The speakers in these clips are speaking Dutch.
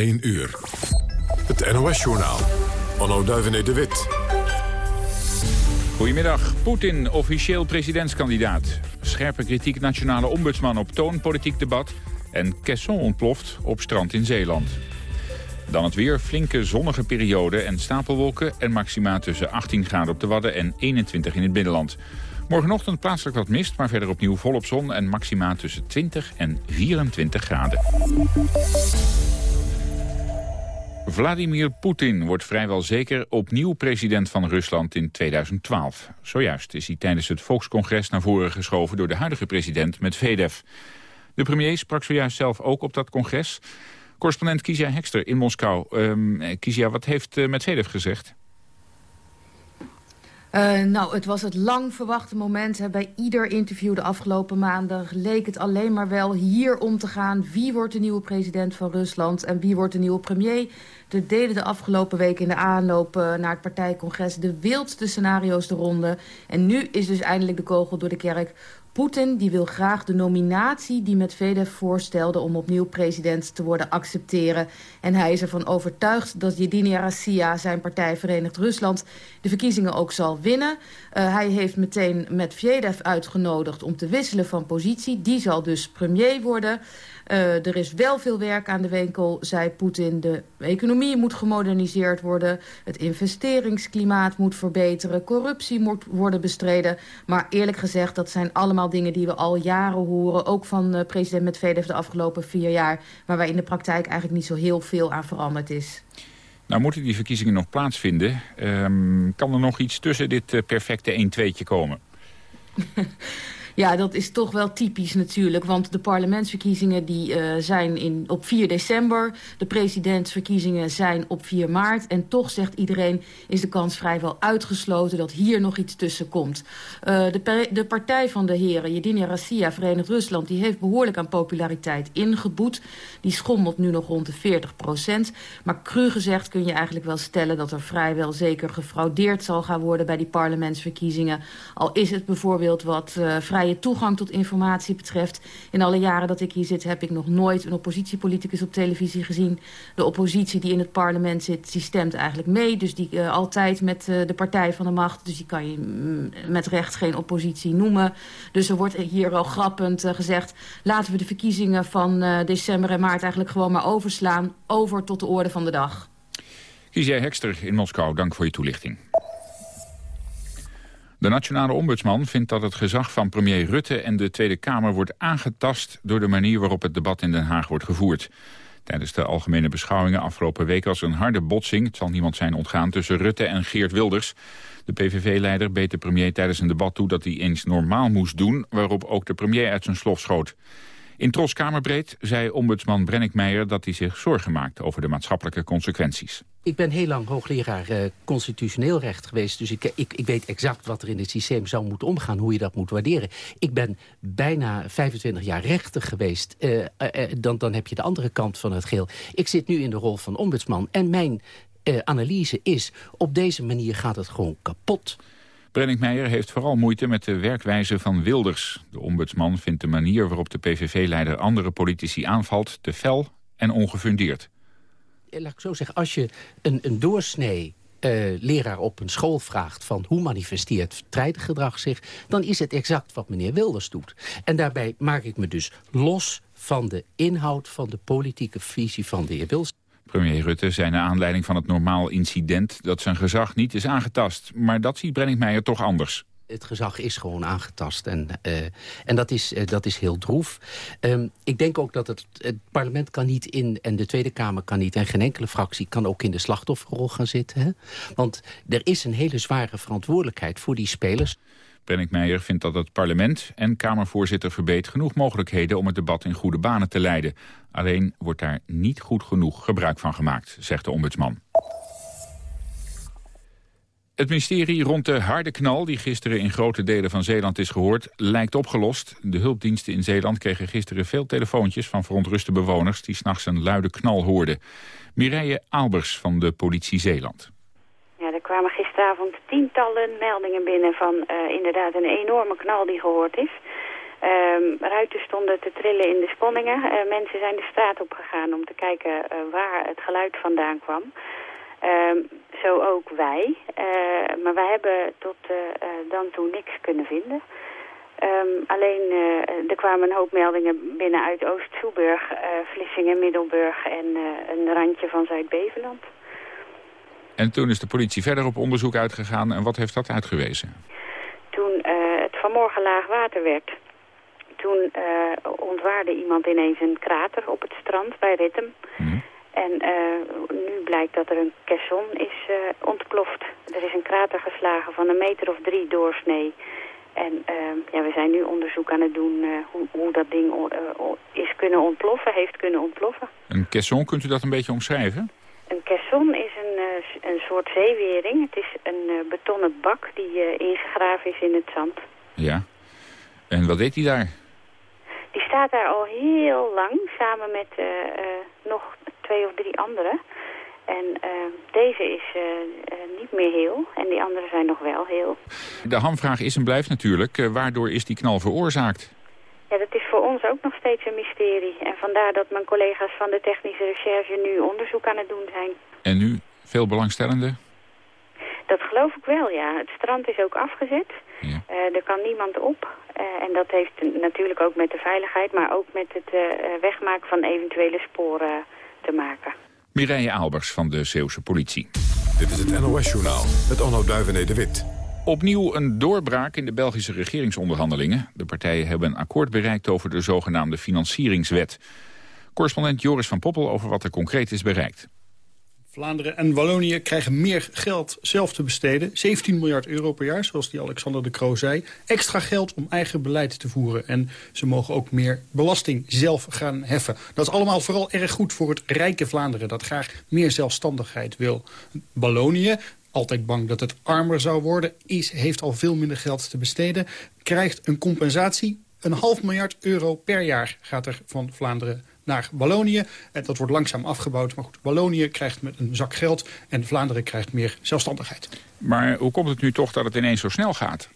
1 uur. Het NOS-journaal. Onno Duivenet de Wit. Goedemiddag. Poetin, officieel presidentskandidaat. Scherpe kritiek nationale ombudsman op toon, politiek debat. En Kesson ontploft op strand in Zeeland. Dan het weer, flinke zonnige periode en stapelwolken... en maxima tussen 18 graden op de Wadden en 21 in het binnenland. Morgenochtend plaatselijk wat mist, maar verder opnieuw volop zon... en maxima tussen 20 en 24 graden. Vladimir Poetin wordt vrijwel zeker opnieuw president van Rusland in 2012. Zojuist is hij tijdens het Volkscongres naar voren geschoven door de huidige president Medvedev. De premier sprak zojuist zelf ook op dat congres. Correspondent Kizia Hekster in Moskou. Um, Kizia, wat heeft uh, Medvedev gezegd? Uh, nou, het was het lang verwachte moment. Hè. Bij ieder interview de afgelopen maanden leek het alleen maar wel hier om te gaan. Wie wordt de nieuwe president van Rusland en wie wordt de nieuwe premier? Er deden de afgelopen weken in de aanloop uh, naar het partijcongres de wildste scenario's de ronde. En nu is dus eindelijk de kogel door de kerk. Poetin die wil graag de nominatie die Medvedev voorstelde... om opnieuw president te worden accepteren. En hij is ervan overtuigd dat Yedinia Rassia, zijn partij Verenigd Rusland... de verkiezingen ook zal winnen. Uh, hij heeft meteen Medvedev uitgenodigd om te wisselen van positie. Die zal dus premier worden... Uh, er is wel veel werk aan de winkel, zei Poetin. De economie moet gemoderniseerd worden. Het investeringsklimaat moet verbeteren. Corruptie moet worden bestreden. Maar eerlijk gezegd, dat zijn allemaal dingen die we al jaren horen. Ook van uh, president Medvedev de afgelopen vier jaar. Maar waar in de praktijk eigenlijk niet zo heel veel aan veranderd is. Nou moeten die verkiezingen nog plaatsvinden. Um, kan er nog iets tussen dit uh, perfecte 1-2'tje komen? Ja, dat is toch wel typisch natuurlijk. Want de parlementsverkiezingen die, uh, zijn in, op 4 december. De presidentsverkiezingen zijn op 4 maart. En toch, zegt iedereen, is de kans vrijwel uitgesloten... dat hier nog iets tussen komt. Uh, de, de partij van de heren, Yedinia Rassia, Verenigd Rusland... die heeft behoorlijk aan populariteit ingeboet. Die schommelt nu nog rond de 40 procent. Maar cru gezegd kun je eigenlijk wel stellen... dat er vrijwel zeker gefraudeerd zal gaan worden... bij die parlementsverkiezingen. Al is het bijvoorbeeld wat uh, toegang tot informatie betreft. In alle jaren dat ik hier zit heb ik nog nooit een oppositiepoliticus op televisie gezien. De oppositie die in het parlement zit, die stemt eigenlijk mee. Dus die uh, altijd met uh, de partij van de macht. Dus die kan je mm, met recht geen oppositie noemen. Dus er wordt hier al grappend uh, gezegd... laten we de verkiezingen van december en maart eigenlijk gewoon maar overslaan. Over tot de orde van de dag. Kies jij Hekster in Moskou, dank voor je toelichting. De nationale ombudsman vindt dat het gezag van premier Rutte en de Tweede Kamer wordt aangetast door de manier waarop het debat in Den Haag wordt gevoerd. Tijdens de algemene beschouwingen afgelopen week was een harde botsing, het zal niemand zijn ontgaan, tussen Rutte en Geert Wilders. De PVV-leider beet de premier tijdens een debat toe dat hij eens normaal moest doen, waarop ook de premier uit zijn slof schoot. In Tros Kamerbreed zei ombudsman Brennick Meijer dat hij zich zorgen maakt over de maatschappelijke consequenties. Ik ben heel lang hoogleraar uh, constitutioneel recht geweest. Dus ik, ik, ik weet exact wat er in het systeem zou moeten omgaan. Hoe je dat moet waarderen. Ik ben bijna 25 jaar rechter geweest. Uh, uh, dan, dan heb je de andere kant van het geel. Ik zit nu in de rol van ombudsman. En mijn analyse is, op deze manier gaat het gewoon kapot. Brennick Meijer heeft vooral moeite met de werkwijze van Wilders. De ombudsman vindt de manier waarop de PVV-leider andere politici aanvalt... te fel en ongefundeerd. Laat ik zo zeggen, als je een, een doorsnee uh, leraar op een school vraagt van hoe manifesteert gedrag zich... dan is het exact wat meneer Wilders doet. En daarbij maak ik me dus los van de inhoud van de politieke visie van de heer Wilders. Premier Rutte zei naar aanleiding van het normaal incident... dat zijn gezag niet is aangetast. Maar dat ziet Brennick Meijer toch anders het gezag is gewoon aangetast. En, uh, en dat, is, uh, dat is heel droef. Um, ik denk ook dat het, het, parlement kan niet in... en de Tweede Kamer kan niet... en geen enkele fractie kan ook in de slachtofferrol gaan zitten. Hè? Want er is een hele zware verantwoordelijkheid voor die spelers. Meijer vindt dat het parlement en Kamervoorzitter Verbeet genoeg mogelijkheden om het debat in goede banen te leiden. Alleen wordt daar niet goed genoeg gebruik van gemaakt, zegt de ombudsman. Het mysterie rond de harde knal die gisteren in grote delen van Zeeland is gehoord, lijkt opgelost. De hulpdiensten in Zeeland kregen gisteren veel telefoontjes van verontruste bewoners die s'nachts een luide knal hoorden. Mireille Albers van de politie Zeeland. Kwamen gisteravond tientallen meldingen binnen van uh, inderdaad een enorme knal die gehoord is. Um, ruiten stonden te trillen in de sponningen. mensen zijn de straat op gegaan om te kijken waar het geluid vandaan kwam. Um, zo ook wij. maar wij hebben tot dan toe niks kunnen vinden. Um, alleen er kwamen een hoop meldingen binnen uit Oost-Soeburg, Vlissingen, Middelburg en een randje van Zuid-Beveland. En toen is de politie verder op onderzoek uitgegaan en wat heeft dat uitgewezen? Toen het vanmorgen laag water werd, toen ontwaarde iemand ineens een krater op het strand bij Rittem. Mm. En nu blijkt dat er een caisson is ontploft. Er is een krater geslagen van een meter of drie doorsnee. En uh, ja, we zijn nu onderzoek aan het doen uh, hoe, hoe, dat ding uh, is kunnen ontploffen, heeft kunnen ontploffen. Een caisson, kunt u dat een beetje omschrijven? Een caisson is een, uh, een soort zeewering. Het is een betonnen bak die ingegraven is in het zand. Ja. En wat deed hij daar? Die staat daar al heel lang, samen met nog twee of drie anderen. En uh, deze is niet meer heel en die andere zijn nog wel heel. De hamvraag is en blijft natuurlijk, waardoor is die knal veroorzaakt? Ja, dat is voor ons ook nog steeds een mysterie. En vandaar dat mijn collega's van de technische recherche nu onderzoek aan het doen zijn. En nu veel belangstellende? Dat geloof ik wel, ja. Het strand is ook afgezet. Ja. er kan niemand op. en dat heeft natuurlijk ook met de veiligheid, maar ook met het wegmaken van eventuele sporen te maken. Mireille Albers van de Zeeuwse politie. Dit is het NOS-journaal met Onno Duivené de Wit. Opnieuw een doorbraak in de Belgische regeringsonderhandelingen. De partijen hebben een akkoord bereikt over de zogenaamde financieringswet. Correspondent Joris van Poppel over wat er concreet is bereikt. Vlaanderen en Wallonië krijgen meer geld zelf te besteden. 17 miljard euro per jaar, zoals die Alexander de Croo zei. Extra geld om eigen beleid te voeren. En ze mogen ook meer belasting zelf gaan heffen. Dat is allemaal vooral erg goed voor het rijke Vlaanderen... dat graag meer zelfstandigheid wil. Wallonië, altijd bang dat het armer zou worden... Is, heeft al veel minder geld te besteden. Krijgt een compensatie. Een half miljard euro per jaar gaat er van Vlaanderen naar Wallonië. En dat wordt langzaam afgebouwd. Maar goed, Wallonië krijgt met een zak geld en Vlaanderen krijgt meer zelfstandigheid. Maar hoe komt het nu toch dat het ineens zo snel gaat?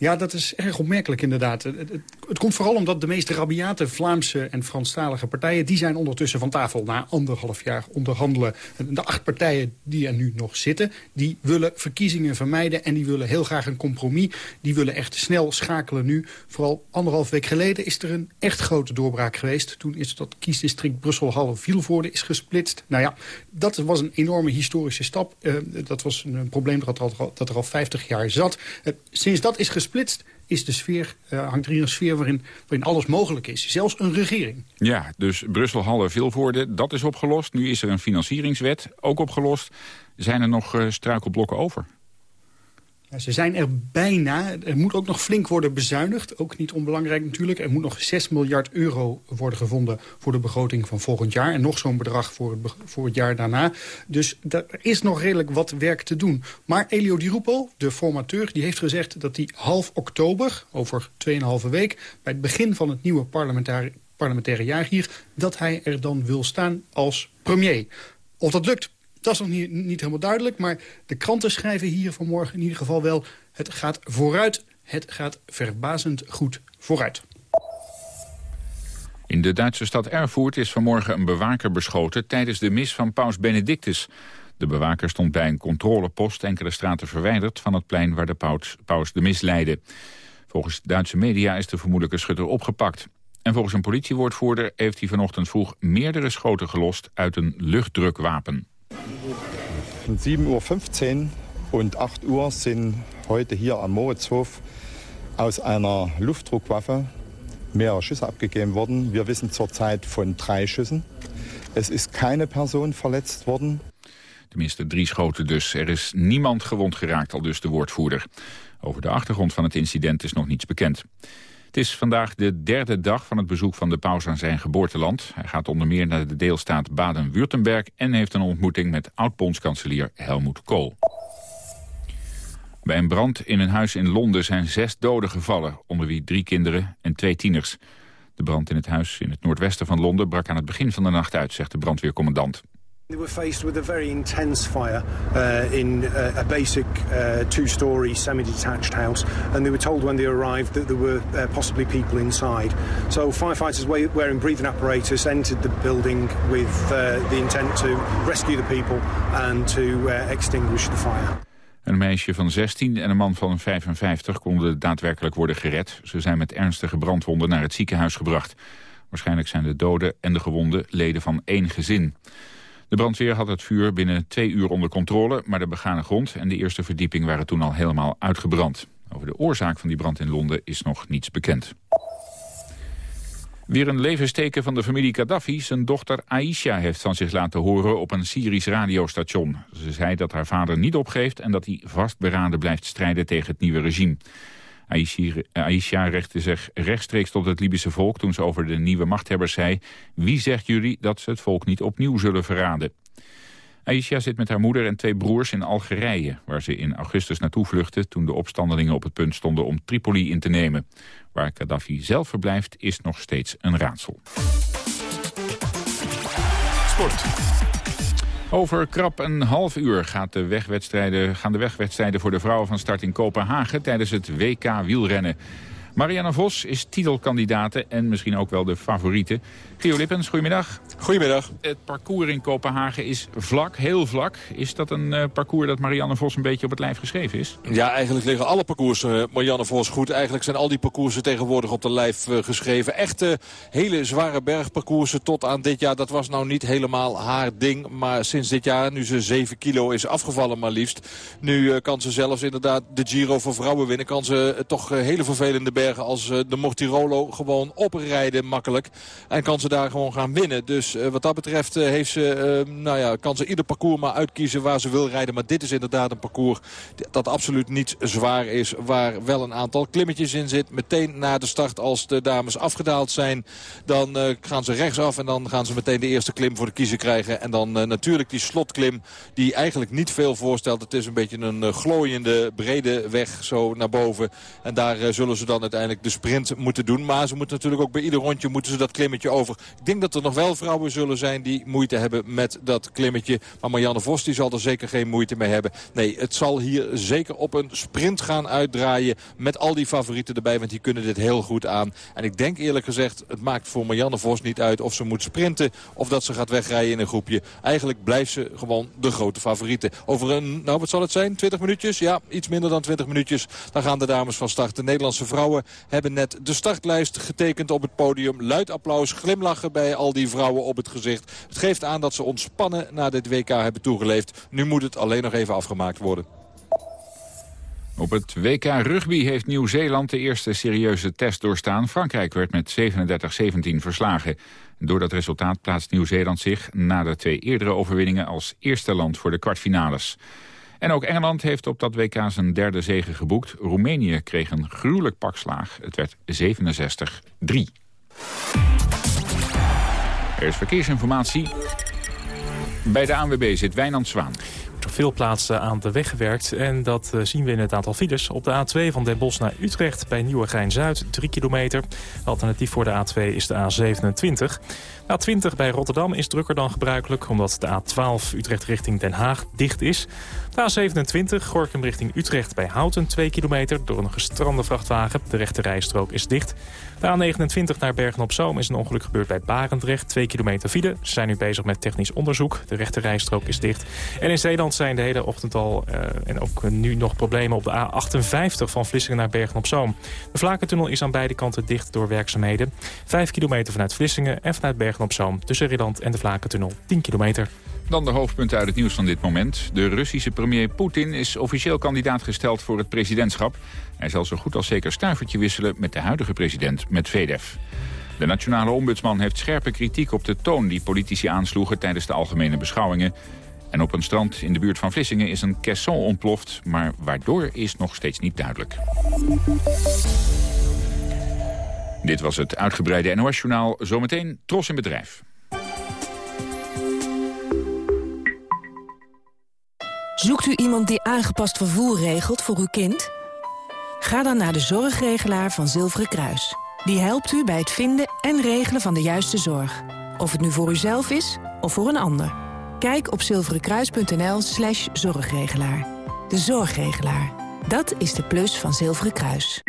Ja, dat is erg opmerkelijk inderdaad. Het, het, komt vooral omdat de meest rabiate Vlaamse en Franstalige partijen... die zijn ondertussen van tafel na anderhalf jaar onderhandelen. De acht partijen die er nu nog zitten... die willen verkiezingen vermijden en die willen heel graag een compromis. Die willen echt snel schakelen nu. Vooral anderhalf week geleden is er een echt grote doorbraak geweest. Toen is dat kiesdistrict Brussel-Halle-Vielvoorde is gesplitst. Nou ja, dat was een enorme historische stap. Uh, dat was een probleem dat er al, dat er al 50 jaar zat. Uh, sinds dat is gesplitst gesplitst is de sfeer, uh, hangt er hier een sfeer waarin, waarin alles mogelijk is. Zelfs een regering. Ja, dus Brussel, Halle, Vilvoorde, dat is opgelost. Nu is er een financieringswet, ook opgelost. Zijn er nog uh, struikelblokken over? Ze zijn er bijna. Er moet ook nog flink worden bezuinigd. Ook niet onbelangrijk natuurlijk. Er moet nog 6 miljard euro worden gevonden voor de begroting van volgend jaar. En nog zo'n bedrag voor het, voor het jaar daarna. Dus er is nog redelijk wat werk te doen. Maar Elio Di Rupo, de formateur, die heeft gezegd dat hij half oktober, over 2,5 week... bij het begin van het nieuwe parlementaire, parlementaire jaar hier... dat hij er dan wil staan als premier. Of dat lukt, dat is nog niet, niet helemaal duidelijk, maar de kranten schrijven hier vanmorgen in ieder geval wel... het gaat vooruit, het gaat verbazend goed vooruit. In de Duitse stad Erfurt is vanmorgen een bewaker beschoten... tijdens de mis van paus Benedictus. De bewaker stond bij een controlepost enkele straten verwijderd... van het plein waar de paus, paus de mis leidde. Volgens Duitse media is de vermoedelijke schutter opgepakt. En volgens een politiewoordvoerder heeft hij vanochtend vroeg... meerdere schoten gelost uit een luchtdrukwapen. 7.15 Uhr und 8 Uhr sind heute hier am Moritzhof aus einer Luftdruckwaffe mehrere Schüsse abgegeben worden. Wir wissen zurzeit von drei Schüssen. Es ist keine Person verletzt worden. Tenminste drie schoten dus. Er is niemand gewond geraakt, al dus de woordvoerder. Over de achtergrond van het incident is nog niets bekend. Het is vandaag de derde dag van het bezoek van de paus aan zijn geboorteland. Hij gaat onder meer naar de deelstaat Baden-Württemberg... en heeft een ontmoeting met oud-bondskanselier Helmut Kool. Bij een brand in een huis in Londen zijn zes doden gevallen... onder wie drie kinderen en twee tieners. De brand in het huis in het noordwesten van Londen brak aan het begin van de nacht uit, zegt de brandweercommandant. They were faced with a very intense fire uh, in uh, a basic uh, two-story semi-detached house, and they were told when they arrived that there were possibly people inside. So firefighters wearing breathing apparatus entered the building with the intent to rescue the people and to extinguish the fire. Een meisje van 16 en een man van 55 konden daadwerkelijk worden gered. Ze zijn met ernstige brandwonden naar het ziekenhuis gebracht. Waarschijnlijk zijn de doden en de gewonden leden van één gezin. De brandweer had het vuur binnen twee uur onder controle... maar de begane grond en de eerste verdieping waren toen al helemaal uitgebrand. Over de oorzaak van die brand in Londen is nog niets bekend. Weer een levensteken van de familie Gaddafi. Zijn dochter Aisha heeft van zich laten horen op een Syrisch radiostation. Ze zei dat haar vader niet opgeeft en dat hij vastberaden blijft strijden tegen het nieuwe regime. Aisha richtte zich rechtstreeks tot het Libische volk toen ze over de nieuwe machthebbers zei... wie zegt jullie dat ze het volk niet opnieuw zullen verraden? Aisha zit met haar moeder en twee broers in Algerije... waar ze in augustus naartoe vluchtte toen de opstandelingen op het punt stonden om Tripoli in te nemen. Waar Gaddafi zelf verblijft is nog steeds een raadsel. Sport. Over krap een half uur gaat de wegwedstrijden, gaan de wegwedstrijden voor de vrouwen van start in Kopenhagen tijdens het WK wielrennen. Marianne Vos is titelkandidate en misschien ook wel de favoriete. Gio Lippens, goedemiddag. Goedemiddag. Het parcours in Kopenhagen is vlak, heel vlak. Is dat een uh, parcours dat Marianne Vos een beetje op het lijf geschreven is? Ja, eigenlijk liggen alle parcoursen uh, Marianne Vos goed. Eigenlijk zijn al die parcoursen tegenwoordig op de lijf uh, geschreven. Echte hele zware bergparcoursen tot aan dit jaar. Dat was nou niet helemaal haar ding. Maar sinds dit jaar, nu ze 7 kilo is afgevallen maar liefst. Nu kan ze zelfs inderdaad de Giro voor vrouwen winnen. Kan ze toch hele vervelende bergen als de Mortirolo gewoon oprijden makkelijk. En kan ze daar gewoon gaan winnen. Dus uh, wat dat betreft uh, heeft ze, uh, nou ja, kan ze ieder parcours maar uitkiezen waar ze wil rijden. Maar dit is inderdaad een parcours dat absoluut niet zwaar is. Waar wel een aantal klimmetjes in zit. Meteen na de start als de dames afgedaald zijn. Dan gaan ze rechtsaf en dan gaan ze meteen de eerste klim voor de kiezer krijgen. En dan natuurlijk die slotklim die eigenlijk niet veel voorstelt. Het is een beetje een glooiende brede weg zo naar boven. En daar zullen ze dan uiteindelijk de sprint moeten doen. Maar ze moeten natuurlijk ook bij ieder rondje moeten ze dat klimmetje over. Ik denk dat er nog wel vrouwen zullen zijn die moeite hebben met dat klimmetje. Maar Marianne Vos die zal er zeker geen moeite mee hebben. Nee, het zal hier zeker op een sprint gaan uitdraaien. Met al die favorieten erbij, want die kunnen dit heel goed aan. En ik denk eerlijk gezegd, het maakt voor Marianne Vos niet uit of ze moet sprinten. Of dat ze gaat wegrijden in een groepje. Eigenlijk blijft ze gewoon de grote favoriete. Over een, nou wat zal het zijn, 20 minuutjes? Ja, iets minder dan 20 minuutjes. Dan gaan de dames van start. De Nederlandse vrouwen hebben net de startlijst getekend op het podium. Luid applaus, glimlach bij al die vrouwen op het gezicht. Het geeft aan dat ze ontspannen naar dit WK hebben toegeleefd. Nu moet het alleen nog even afgemaakt worden. Op het WK Rugby heeft Nieuw-Zeeland de eerste serieuze test doorstaan. Frankrijk werd met 37-17 verslagen. Door dat resultaat plaatst Nieuw-Zeeland zich na de twee eerdere overwinningen als eerste land voor de kwartfinales. En ook Engeland heeft op dat WK zijn derde zege geboekt. Roemenië kreeg een gruwelijk pakslaag. Het werd 67-3. Er is verkeersinformatie. Bij de ANWB zit Wijnand Zwaan op veel plaatsen aan de weg gewerkt. En dat eh, zien we in het aantal files. Op de A2 van Den Bosch naar Utrecht bij Nieuwegein-Zuid, 3 kilometer. Alternatief voor de A2 is de A27. A20 bij Rotterdam is drukker dan gebruikelijk... omdat de A12 Utrecht richting Den Haag dicht is. De A27 Gorkum richting Utrecht bij Houten 2 kilometer... door een gestrande vrachtwagen. De rechte rijstrook is dicht. De A29 naar Bergen-op-Zoom is een ongeluk gebeurd bij Barendrecht. 2 kilometer file. Ze zijn nu bezig met technisch onderzoek. De rechte rijstrook is dicht. En in Zeeland zijn de hele ochtend al... Uh, en ook nu nog problemen op de A58 van Vlissingen naar Bergen-op-Zoom. De Vlakentunnel is aan beide kanten dicht door werkzaamheden. 5 kilometer vanuit Vlissingen en vanuit Bergen-op-Zoom... tussen Ridland en de Vlakentunnel 10 kilometer. Dan de hoofdpunten uit het nieuws van dit moment. De Russische premier Poetin is officieel kandidaat gesteld voor het presidentschap. Hij zal zo goed als zeker stuivertje wisselen met de huidige president Medvedev. De nationale ombudsman heeft scherpe kritiek op de toon die politici aansloegen tijdens de algemene beschouwingen. En op een strand in de buurt van Vlissingen is een caisson ontploft, maar waardoor is nog steeds niet duidelijk. Dit was het uitgebreide NOS-journaal. Zometeen Tros in Bedrijf. Zoekt u iemand die aangepast vervoer regelt voor uw kind? Ga dan naar de zorgregelaar van Zilveren Kruis. Die helpt u bij het vinden en regelen van de juiste zorg. Of het nu voor uzelf is of voor een ander. Kijk op zilverenkruis.nl slash zorgregelaar. De zorgregelaar. Dat is de plus van Zilveren Kruis.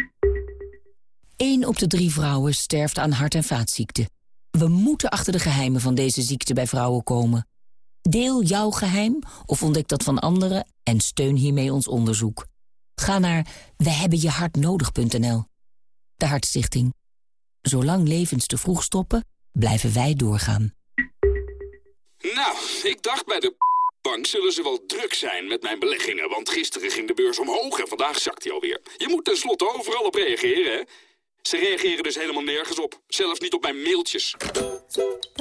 1 op de drie vrouwen sterft aan hart- en vaatziekten. We moeten achter de geheimen van deze ziekte bij vrouwen komen. Deel jouw geheim of ontdek dat van anderen en steun hiermee ons onderzoek. Ga naar wehebbenjehartnodig.nl. De Hartstichting. Zolang levens te vroeg stoppen, blijven wij doorgaan. Nou, ik dacht bij de bank zullen ze wel druk zijn met mijn beleggingen... want gisteren ging de beurs omhoog en vandaag zakt hij alweer. Je moet tenslotte overal op reageren, hè? Ze reageren dus helemaal nergens op. Zelfs niet op mijn mailtjes.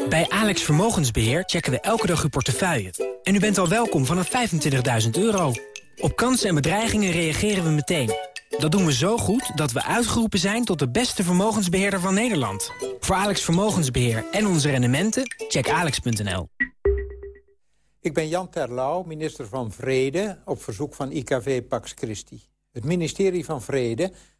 Bij Alex Vermogensbeheer checken we elke dag uw portefeuille. En u bent al welkom vanaf 25.000 euro. Op kansen en bedreigingen reageren we meteen. Dat doen we zo goed dat we uitgeroepen zijn tot de beste vermogensbeheerder van Nederland. Voor Alex Vermogensbeheer en onze rendementen, check alex.nl. Ik ben Jan Terlouw, minister van Vrede, op verzoek van IKV Pax Christi. Het ministerie van Vrede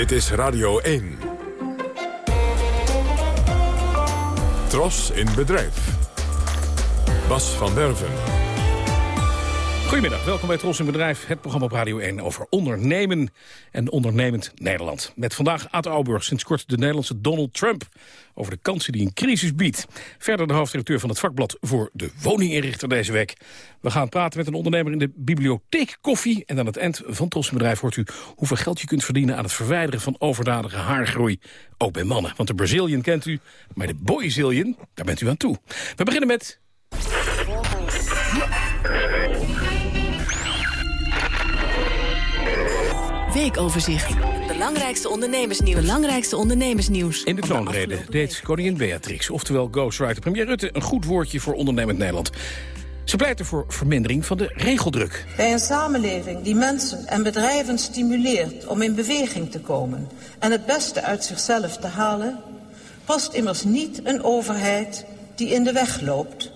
Dit is Radio 1. Tros in bedrijf. Bas van Werven. Goedemiddag, welkom bij Tros Bedrijf, het programma op Radio 1 over ondernemen en ondernemend Nederland. Met vandaag Aad Auburg, sinds kort de Nederlandse Donald Trump, over de kansen die een crisis biedt. Verder de hoofdredacteur van het vakblad voor de woninginrichter deze week. We gaan praten met een ondernemer in de bibliotheek Koffie. En aan het eind van Tros Bedrijf hoort u hoeveel geld je kunt verdienen aan het verwijderen van overdadige haargroei. Ook bij mannen, want de Brazilian kent u, maar de Boyzilian, daar bent u aan toe. We beginnen met... Weekoverzicht. Belangrijkste ondernemersnieuws. Belangrijkste ondernemersnieuws. In de troonrede deed koningin Beatrix, oftewel ghostwriter premier Rutte... een goed woordje voor ondernemend Nederland. Ze pleitte voor vermindering van de regeldruk. Bij een samenleving die mensen en bedrijven stimuleert om in beweging te komen... en het beste uit zichzelf te halen... past immers niet een overheid die in de weg loopt...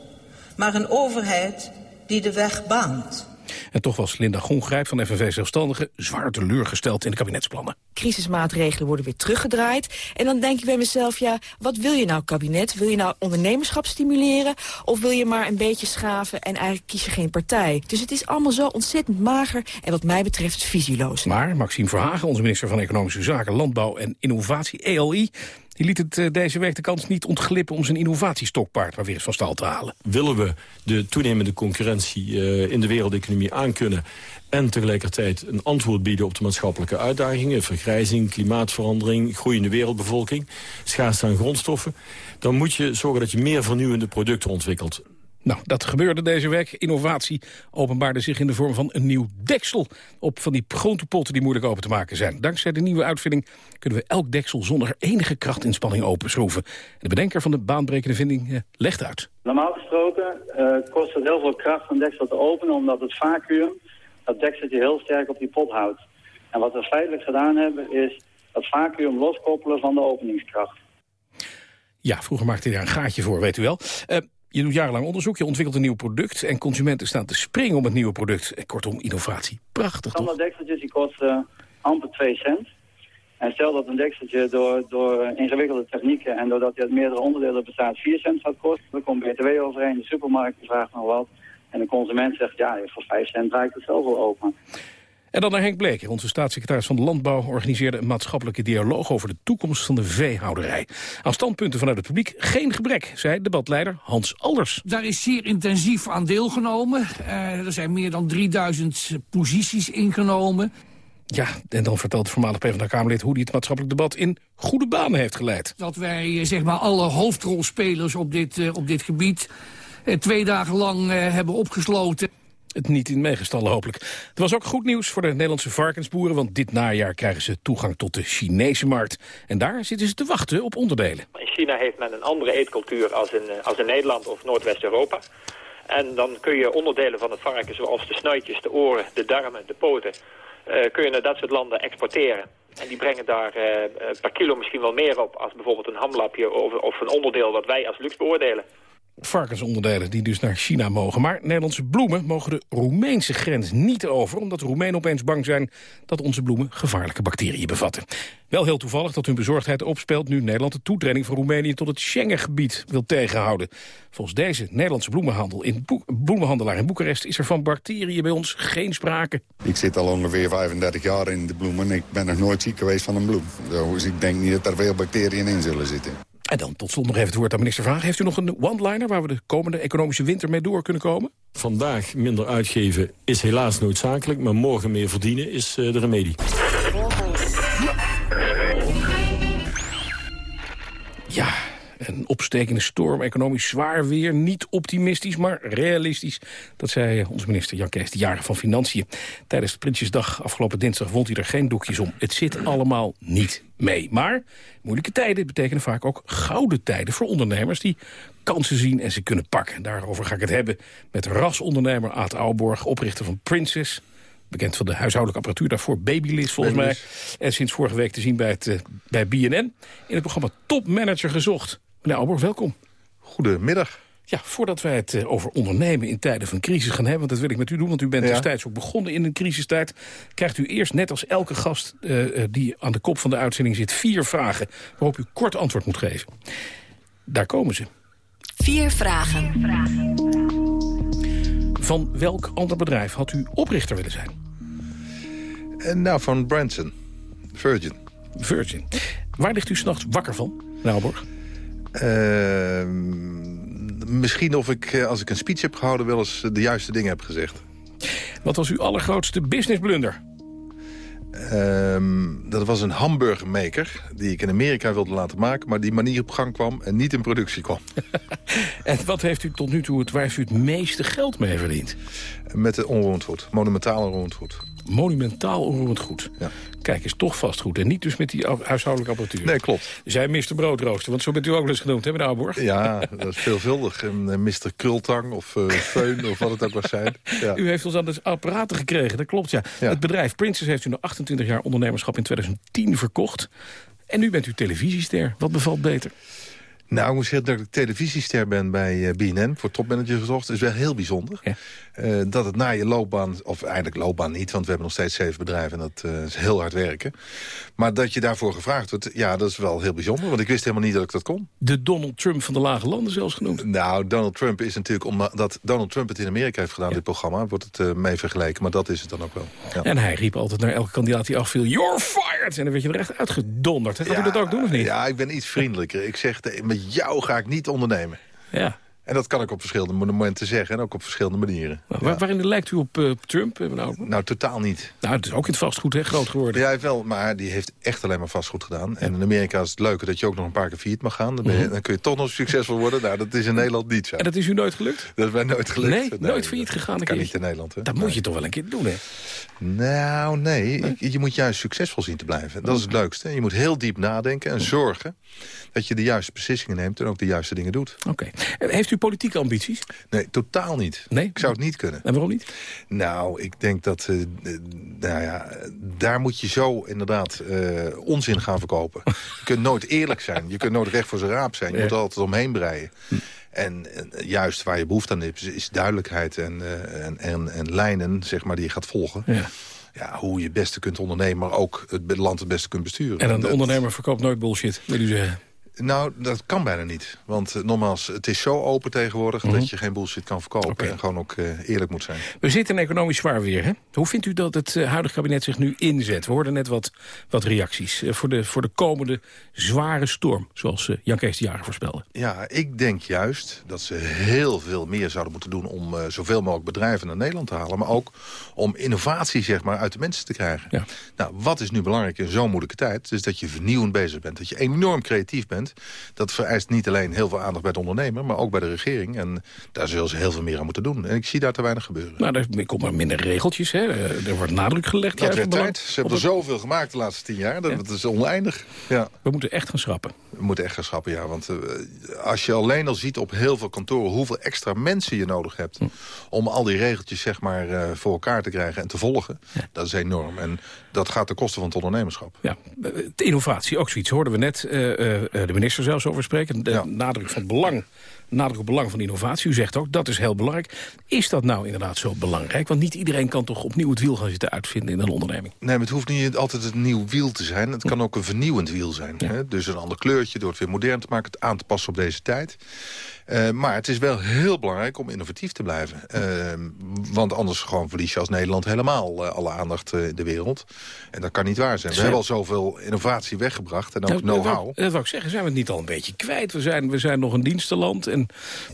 maar een overheid die de weg baant. En toch was Linda Gongrijp van FNV Zelfstandigen zwaar teleurgesteld in de kabinetsplannen. Crisismaatregelen worden weer teruggedraaid. En dan denk ik bij mezelf, ja, wat wil je nou kabinet? Wil je nou ondernemerschap stimuleren? Of wil je maar een beetje schaven en eigenlijk kies je geen partij? Dus het is allemaal zo ontzettend mager en wat mij betreft visieloos. Maar Maxime Verhagen, onze minister van Economische Zaken, Landbouw en Innovatie, ELI... Die liet het eh, deze week de kans niet ontglippen om zijn innovatiestokpaard maar weer eens van stal te halen. Willen we de toenemende concurrentie uh, in de wereldeconomie aankunnen en tegelijkertijd een antwoord bieden op de maatschappelijke uitdagingen... vergrijzing, klimaatverandering, groeiende wereldbevolking, schaarste aan grondstoffen... dan moet je zorgen dat je meer vernieuwende producten ontwikkelt. Nou, dat gebeurde deze week. Innovatie openbaarde zich in de vorm van een nieuw deksel... op van die groentepotten die moeilijk open te maken zijn. Dankzij de nieuwe uitvinding kunnen we elk deksel zonder enige krachtinspanning openschroeven. De bedenker van de baanbrekende vinding eh, legt uit. Normaal gesproken uh, kost het heel veel kracht om deksel te openen... omdat het vacuüm dat dekseltje heel sterk op die pot houdt. En wat we feitelijk gedaan hebben is dat vacuüm loskoppelen van de openingskracht. Ja, vroeger maakte hij daar een gaatje voor, weet u wel. Uh, je doet jarenlang onderzoek, je ontwikkelt een nieuw product... en consumenten staan te springen om het nieuwe product. Kortom, innovatie. Prachtig, Standaard dekseltjes die kosten amper 2 cent. En stel dat een dekseltje door, door ingewikkelde technieken... en doordat hij uit meerdere onderdelen bestaat 4 cent zou kosten... dan komt BTW overheen, de supermarkt vraagt nog wat... en de consument zegt, ja, voor 5 cent draai ik het zelf wel open. En dan naar Henk Bleker, onze staatssecretaris van de Landbouw... organiseerde een maatschappelijke dialoog over de toekomst van de veehouderij. Aan standpunten vanuit het publiek geen gebrek, zei debatleider Hans Alders. Daar is zeer intensief aan deelgenomen. Uh, er zijn meer dan 3000 posities ingenomen. Ja, en dan vertelt de voormalig PvdA-Kamerlid... hoe hij het maatschappelijk debat in goede banen heeft geleid. Dat wij zeg maar, alle hoofdrolspelers op dit, uh, op dit gebied... Uh, twee dagen lang hebben opgesloten. Het niet in meegestallen hopelijk. Er was ook goed nieuws voor de Nederlandse varkensboeren... want dit najaar krijgen ze toegang tot de Chinese markt. En daar zitten ze te wachten op onderdelen. In China heeft men een andere eetcultuur als in, eh, als in Nederland of Noordwest-Europa. En dan kun je onderdelen van het varken, zoals de snuitjes, de oren, de darmen, de poten... Uh, kun je naar dat soort landen exporteren. En die brengen daar uh, per kilo misschien wel meer op... als bijvoorbeeld een hamlapje of, of een onderdeel wat wij als luxe beoordelen varkensonderdelen die dus naar China mogen. Maar Nederlandse bloemen mogen de Roemeense grens niet over... omdat de Roemenen opeens bang zijn dat onze bloemen gevaarlijke bacteriën bevatten. Wel heel toevallig dat hun bezorgdheid opspeelt... nu Nederland de toetreding van Roemenië tot het Schengengebied wil tegenhouden. Volgens deze Nederlandse bloemenhandel in bloemenhandelaar in Boekarest... is er van bacteriën bij ons geen sprake. Ik zit al ongeveer 35 jaar in de bloemen... en ik ben nog nooit ziek geweest van een bloem. Dus ik denk niet dat er veel bacteriën in zullen zitten. En dan tot slot nog even het woord aan minister Vraag. Heeft u nog een one-liner waar we de komende economische winter mee door kunnen komen? Vandaag minder uitgeven is helaas noodzakelijk, maar morgen meer verdienen is uh, de remedie. Ja, een opstekende storm, economisch zwaar weer. Niet optimistisch, maar realistisch. Dat zei eh, onze minister Jan Kees, de jaren van Financiën. Tijdens de Prinsjesdag afgelopen dinsdag wond hij er geen doekjes om. Het zit allemaal niet mee. Maar moeilijke tijden betekenen vaak ook gouden tijden voor ondernemers... die kansen zien en ze kunnen pakken. Daarover ga ik het hebben met rasondernemer Aad Ouwborg... oprichter van Princess, bekend van de huishoudelijke apparatuur daarvoor, Babyliss volgens mij. En sinds vorige week te zien bij, het, uh, bij BNN in het programma Top Manager Gezocht. Meneer Alborg, welkom. Goedemiddag. Ja, voordat wij het uh, over ondernemen in tijden van crisis gaan hebben... want dat wil ik met u doen, want u bent ja. destijds ook begonnen in een crisistijd... krijgt u eerst, net als elke gast uh, die aan de kop van de uitzending zit... vier vragen waarop u kort antwoord moet geven. Daar komen ze. Vier vragen. Van welk ander bedrijf had u oprichter willen zijn? Uh, nou, van Branson. Virgin. Virgin. Waar ligt u s'nachts wakker van, Naalborg? Uh, misschien of ik, als ik een speech heb gehouden... wel eens de juiste dingen heb gezegd. Wat was uw allergrootste business blunder? Um, dat was een hamburgermaker die ik in Amerika wilde laten maken... maar die manier op gang kwam en niet in productie kwam. en wat heeft u tot nu toe het, waar heeft u het meeste geld mee verdiend? Met de onroerend goed, monumentaal onroerend goed. Monumentaal onroerend goed. Ja. Kijk, is toch vastgoed. En niet dus met die huishoudelijke apparatuur. Nee, klopt. Zij Mr. Broodrooster, want zo bent u ook eens genoemd, hè, meneer Ouborg? Ja, dat is veelvuldig. En uh, Mr. Krultang of uh, Feun of wat het ook mag zijn. Ja. U heeft ons aan de apparaten gekregen, dat klopt, ja. ja. Het bedrijf Princess heeft u na 28 jaar ondernemerschap in 2010 verkocht. En nu bent u televisiester. Wat bevalt beter? Nou, ik moet zeggen dat ik televisiester ben bij uh, BNN... voor topmanager gezocht. is wel heel bijzonder. Ja. Uh, dat het na je loopbaan, of eigenlijk loopbaan niet... want we hebben nog steeds zeven bedrijven en dat uh, is heel hard werken. Maar dat je daarvoor gevraagd wordt, ja, dat is wel heel bijzonder. Want ik wist helemaal niet dat ik dat kon. De Donald Trump van de lage landen zelfs genoemd. Nou, Donald Trump is natuurlijk... omdat Donald Trump het in Amerika heeft gedaan, ja. dit programma... wordt het uh, mee vergeleken, maar dat is het dan ook wel. Ja. En hij riep altijd naar elke kandidaat die afviel... You're fired! En dan werd je er echt uitgedonderd. Gaat u dat ook doen of niet? Ja, ik ben iets vriendelijker. ik zeg, jou ga ik niet ondernemen. Ja. En dat kan ik op verschillende momenten zeggen en ook op verschillende manieren. Nou, ja. Waarin lijkt u op uh, Trump? Nou, nou, totaal niet. Nou, het is ook in het vastgoed hè, groot geworden. Ja, wel, maar die heeft echt alleen maar vastgoed gedaan. Ja. En in Amerika is het leuke dat je ook nog een paar keer failliet mag gaan. Dan, je, mm -hmm. dan, kun je toch nog succesvol worden. Nou, dat is in Nederland niet zo. En dat is u nooit gelukt? Dat is mij nooit gelukt. Nee, nee nooit failliet gegaan. Dat kan niet in Nederland. Hè? Dat moet je toch wel een keer doen, hè? Nou, nee. nee. Je, je moet juist succesvol zien te blijven. Dat is het leukste. Je moet heel diep nadenken en zorgen dat je de juiste beslissingen neemt... en ook de juiste dingen doet. Oké. Okay. Heeft u politieke ambities? Nee, totaal niet. Nee? Ik zou het niet kunnen. En waarom niet? Nou, ik denk dat... Uh, nou ja, daar moet je zo inderdaad uh, onzin gaan verkopen. je kunt nooit eerlijk zijn. Je kunt nooit recht voor zijn raap zijn. Je ja. moet er altijd omheen breien. Hm. En, en, juist waar je behoefte aan hebt, is duidelijkheid en, uh, en, en, en, lijnen zeg maar, die je gaat volgen. Ja. Ja, hoe je het beste kunt ondernemen, maar ook het land het beste kunt besturen. En dan de ondernemer verkoopt nooit bullshit, wil u zeggen? Nou, dat kan bijna niet. Want uh, nogmaals, het is zo open tegenwoordig... Mm -hmm. dat je geen bullshit kan verkopen okay. en gewoon ook uh, eerlijk moet zijn. We zitten in economisch zwaar weer, hè? Hoe vindt u dat het uh, huidige kabinet zich nu inzet? We hoorden net wat, wat reacties voor, de, voor de komende zware storm... zoals Jan Kees de Jager voorspelde. Ja, ik denk juist dat ze heel veel meer zouden moeten doen... om zoveel mogelijk bedrijven naar Nederland te halen... maar ook om innovatie zeg maar, uit de mensen te krijgen. Ja. Nou, wat is nu belangrijk in zo'n moeilijke tijd? Is dat je vernieuwend bezig bent. Dat je enorm creatief bent bent... dat vereist niet alleen heel veel aandacht bij de ondernemer... maar ook bij de regering. En daar zullen ze heel veel meer aan moeten doen. En ik zie daar te weinig gebeuren. Nou, er komen maar minder regeltjes. Hè. Er wordt nadruk gelegd. Dat werd tijd. Ze hebben er zoveel gemaakt de laatste tien jaar. Dat, is oneindig. Ja. We moeten echt gaan schrappen. We moeten echt gaan schrappen, ja. Want uh, als je alleen al ziet op heel veel kantoren... hoeveel extra mensen je nodig hebt... Hm. om al die regeltjes zeg maar, uh, voor elkaar te krijgen en te volgen... dat is enorm. En dat gaat ten koste van het ondernemerschap. Ja, de innovatie, ook zoiets hoorden we net uh, de minister zelfs over spreken. De ja. nadruk van belang nadruk op belang van innovatie. U zegt ook, dat is heel belangrijk. Is dat nou inderdaad zo belangrijk? Want niet iedereen kan toch opnieuw het wiel gaan zitten uitvinden in een onderneming. Nee, maar het hoeft niet altijd een nieuw wiel te zijn. Het kan ook een vernieuwend wiel zijn. Hè? Dus een ander kleurtje door het weer modern te maken, het aan te passen op deze tijd. Uh, maar het is wel heel belangrijk om innovatief te blijven. Uh, want anders gewoon verlies je als Nederland helemaal uh, alle aandacht in de wereld. En dat kan niet waar zijn. We hebben al zoveel innovatie weggebracht en ook nou, know-how. Dat, dat wou ik zeggen, zijn we het niet al een beetje kwijt? We zijn, we zijn nog een dienstenland en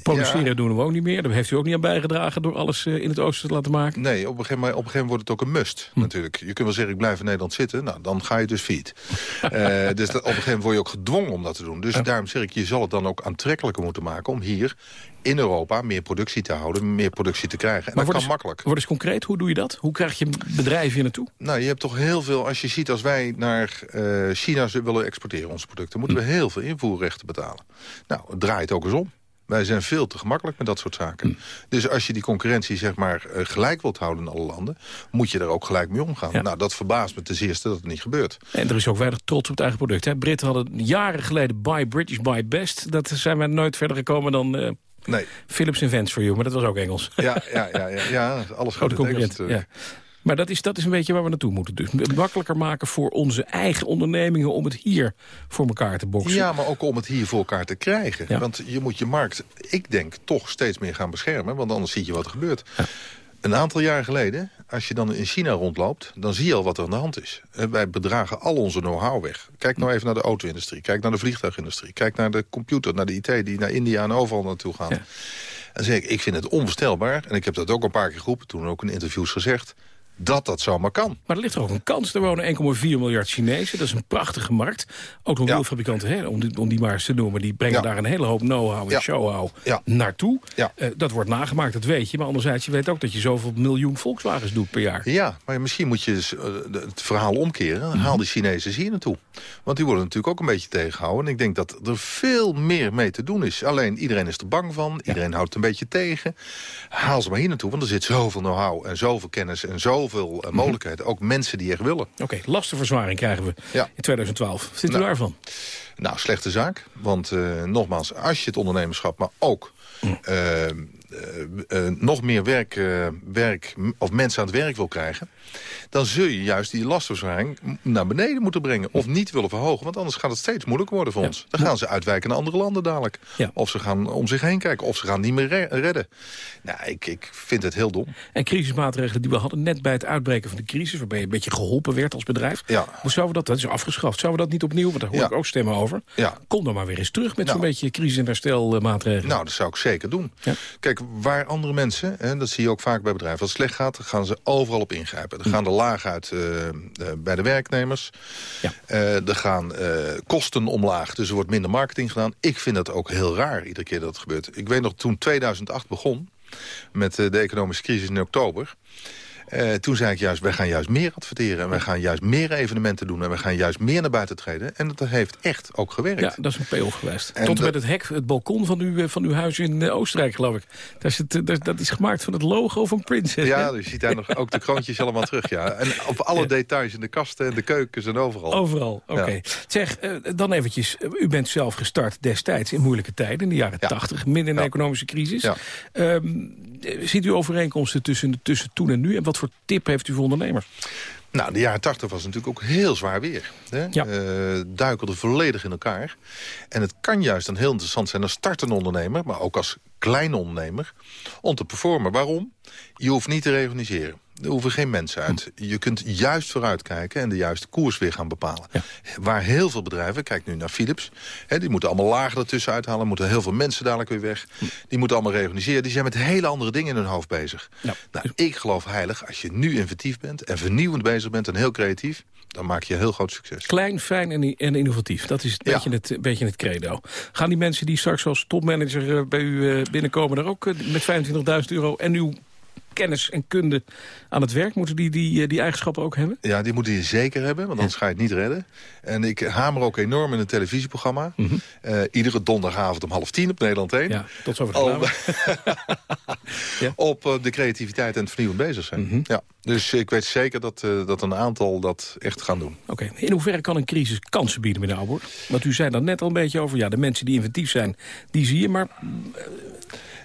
produceren ja. doen we ook niet meer. Daar heeft u ook niet aan bijgedragen door alles in het oosten te laten maken? Nee, op een gegeven moment, op een gegeven moment wordt het ook een must hm. natuurlijk. Je kunt wel zeggen, ik blijf in Nederland zitten. Nou, dan ga je dus fiet. dus dat, op een gegeven moment word je ook gedwongen om dat te doen. Dus daarom zeg ik, je zal het dan ook aantrekkelijker moeten maken... om hier in Europa meer productie te houden, meer productie te krijgen. En maar dat kan eens, makkelijk. Word eens concreet, hoe doe je dat? Hoe krijg je bedrijven hier naartoe? Nou, je hebt toch heel veel, als je ziet als wij naar uh, China willen exporteren onze producten... moeten we hm. heel veel invoerrechten betalen. Nou, het draait ook eens om. Wij zijn veel te gemakkelijk met dat soort zaken. Hm. Dus als je die concurrentie zeg maar, uh, gelijk wilt houden in alle landen... moet je er ook gelijk mee omgaan. Ja. Nou, dat verbaast me ten zeerste dat het niet gebeurt. En er is ook weinig trots op het eigen product. Hè? Britten hadden jaren geleden Buy British, Buy Best. Dat zijn wij nooit verder gekomen dan... Uh, Nee. Philips Invents for You, maar dat was ook Engels. Ja, ja, ja, ja, ja alles grote concurrent. Ja. Maar dat is, dat is een beetje waar we naartoe moeten. Dus makkelijker maken voor onze eigen ondernemingen... om het hier voor elkaar te boksen. Ja, maar ook om het hier voor elkaar te krijgen. Ja. Want je moet je markt, ik denk, toch steeds meer gaan beschermen. Want anders zie je wat er gebeurt. Ja. Een aantal jaar geleden, als je dan in China rondloopt... dan zie je al wat er aan de hand is. Wij bedragen al onze know-how weg. Kijk nou even naar de auto-industrie. Kijk naar de vliegtuigindustrie. Kijk naar de computer, naar de IT... die naar India en overal naartoe gaan. Ja. En zeg ik, ik vind het onvoorstelbaar... en ik heb dat ook een paar keer geroepen, toen ook in interviews gezegd dat dat zomaar kan. Maar er ligt er ook een kans. Er wonen 1,4 miljard Chinezen. Dat is een prachtige markt. Automobielfabrikanten, ja. om, die, om die maar eens te noemen... die brengen ja. daar een hele hoop know-how en ja. show-how naartoe. Uh, dat wordt nagemaakt, dat weet je. Maar anderzijds, je weet ook dat je zoveel miljoen Volkswagens doet per jaar. Ja, maar misschien moet je dus, uh, het verhaal omkeren. Mm -hmm. Haal die Chinezen hier naartoe. Want die worden natuurlijk ook een beetje tegengehouden. En ik denk dat er veel meer mee te doen is. Alleen, iedereen is er bang van. Iedereen houdt het een beetje tegen. Haal ze maar hier naartoe, want er zit zoveel know-how... en zoveel kennis en zoveel veel uh, mogelijkheden. Ook mensen die echt willen. Oké, okay, lastenverzwaring krijgen we ja. in 2012. Wat vindt nou, u daarvan? Nou, slechte zaak. Want uh, nogmaals, als je het ondernemerschap, maar ook... Mm. Uh, nog meer werk, werk, of mensen aan het werk wil krijgen dan zul je juist die lastverzwaring naar beneden moeten brengen. Of niet willen verhogen, want anders gaat het steeds moeilijker worden voor ja. ons. Dan gaan ze uitwijken naar andere landen dadelijk. Ja. Of ze gaan om zich heen kijken, of ze gaan niet meer redden. Nou, ik, ik vind het heel dom. En crisismaatregelen die we hadden net bij het uitbreken van de crisis... waarbij je een beetje geholpen werd als bedrijf. Ja. Hoe zouden we dat, dat is afgeschaft, zouden we dat niet opnieuw... want daar hoor ja. ik ook stemmen over. Ja. Kom dan maar weer eens terug met nou. zo'n beetje crisis- en herstelmaatregelen. Nou, dat zou ik zeker doen. Ja. Kijk, waar andere mensen, hè, dat zie je ook vaak bij bedrijven... als het slecht gaat, gaan ze overal op ingrijpen. Dan gaan de laag uit uh, uh, bij de werknemers. Ja. Uh, er gaan kosten omlaag, dus er wordt minder marketing gedaan. Ik vind dat ook heel raar, iedere keer dat het gebeurt. Ik weet nog, toen 2008 begon, met de economische crisis in oktober... Uh, toen zei ik juist, wij gaan juist meer adverteren. En wij gaan juist meer evenementen doen. En we gaan juist meer naar buiten treden. En dat heeft echt ook gewerkt. Ja, dat is een payoff geweest. En Tot met het hek, het balkon van uw, van uw huis in uh, Oostenrijk, geloof ik. Dat is, het, dat, dat is gemaakt van het logo van Prince. Ja, je ziet daar nog ook de kroontjes allemaal terug. Ja. En op alle ja. details in de kasten en de keukens en overal. Overal, oké. Okay. Ja. Zeg, dan eventjes. U bent zelf gestart destijds in moeilijke tijden. In de jaren tachtig, midden in de economische crisis. Um, ziet u overeenkomsten tussen, tussen toen en nu? En wat voor tip heeft u voor ondernemers? Nou, de jaren 80 was natuurlijk ook heel zwaar weer. Hè? Ja. Uh, duikelde volledig in elkaar. En het kan juist dan heel interessant zijn als startende ondernemer... maar ook als kleine ondernemer, om te performen. Waarom? Je hoeft niet te reorganiseren. Er hoeven geen mensen uit. Je kunt juist vooruitkijken en de juiste koers weer gaan bepalen. Waar heel veel bedrijven, kijk nu naar Philips... Hè, die moeten allemaal lagen ertussen uithalen... moeten heel veel mensen dadelijk weer weg. Die moeten allemaal reorganiseren. Die zijn met hele andere dingen in hun hoofd bezig. Nou, ik geloof heilig, als je nu inventief bent... en vernieuwend bezig bent en heel creatief dan maak je heel groot succes. Klein, fijn en, en innovatief. Dat is een beetje, het, beetje het credo. Gaan die mensen die straks als topmanager eh, bij u eh, binnenkomen... er ook eh, met 25.000 euro en uw kennis en kunde aan het werk? Moeten die die, die eigenschappen ook hebben? Ja, die moeten je zeker hebben, want anders ga je het niet redden. En ik hamer ook enorm in een televisieprogramma. Mhm. iedere donderdagavond om half tien op Nederland 1. Ja, tot zover de ja. Op de creativiteit en het vernieuwend bezig zijn. Mhm. ja. Dus ik weet zeker dat, dat een aantal dat echt gaan doen. Oké. In hoeverre kan een crisis kansen bieden, meneer Alboord? Want u zei daar net al een beetje over. Ja, de mensen die inventief zijn, die zie je. Maar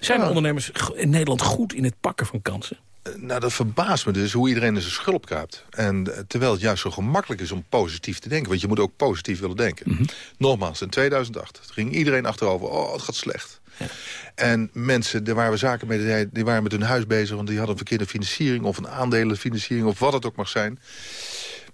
zijn de ondernemers in Nederland goed in het pakken van kansen? Nou, dat verbaast me dus hoe iedereen in zijn schulp. En terwijl het juist zo gemakkelijk is om positief te denken. Want je moet ook positief willen denken. Nogmaals, in 2008 ging iedereen achterover. Oh, het gaat slecht. Ja. En mensen daar waar we zaken mee die waren met hun huis bezig... want die hadden een verkeerde financiering of een aandelenfinanciering... of wat het ook mag zijn.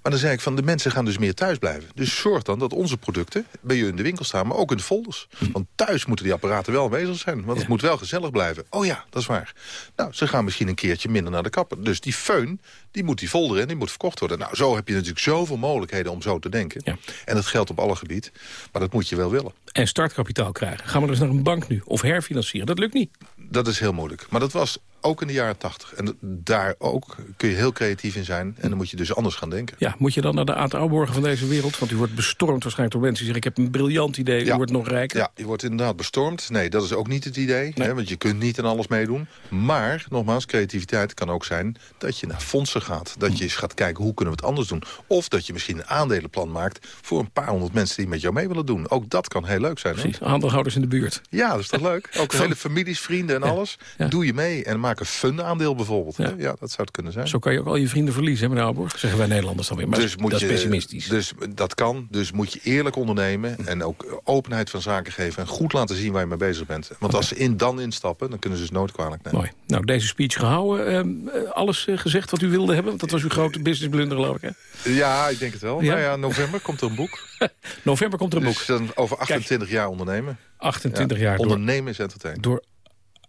Maar dan zei ik van, de mensen gaan dus meer thuis blijven. Dus zorg dan dat onze producten bij je in de winkel staan, maar ook in de folders. Want thuis moeten die apparaten wel aanwezig zijn. Want het moet wel gezellig blijven. Oh ja, dat is waar. Nou, ze gaan misschien een keertje minder naar de kapper. Dus die föhn, die moet die folder in, die moet verkocht worden. Nou, zo heb je natuurlijk zoveel mogelijkheden om zo te denken. Ja. En dat geldt op alle gebieden. Maar dat moet je wel willen. En startkapitaal krijgen. Gaan we dus naar een bank nu? Of herfinancieren? Dat lukt niet. Dat is heel moeilijk. Maar dat was ook in de jaren tachtig. En daar ook kun je heel creatief in zijn. En dan moet je dus anders gaan denken. Ja, moet je dan naar de Aad Ouborgen van deze wereld? Want u wordt bestormd waarschijnlijk door mensen die zeggen... ik heb een briljant idee, u wordt nog rijker. Ja, je wordt inderdaad bestormd. Nee, dat is ook niet het idee. Hè, want je kunt niet aan alles meedoen. Maar, nogmaals, creativiteit kan ook zijn dat je naar fondsen gaat. Dat je eens gaat kijken, hoe kunnen we het anders doen? Of dat je misschien een aandelenplan maakt... voor een paar honderd mensen die met jou mee willen doen. Ook dat kan heel leuk zijn. Precies, aandeelhouders in de buurt. Ja, dat is toch leuk? Ook hele families, vrienden en alles. Doe je mee en maak een fund-aandeel bijvoorbeeld. Ja. ja. dat zou het kunnen zijn. Zo kan je ook al je vrienden verliezen, meneer Aalborg. Zeggen wij Nederlanders dan weer. Maar dus moet dat is pessimistisch. Dus dat kan. Dus moet je eerlijk ondernemen. En ook openheid van zaken geven. En goed laten zien waar je mee bezig bent. Want okay. als ze in, dan instappen, dan kunnen ze dus nooit kwalijk nemen. Mooi. Nou, deze speech gehouden. Uh, alles uh, gezegd wat u wilde hebben? Want dat was uw grote business blunder, geloof ik, hè? Ja, ik denk het wel. Ja? Nou ja, november komt er een boek. november komt er een boek. Dus dan over 28 Kijk, jaar ondernemen. 28 ja, jaar. Ondernemen is entertainen. Door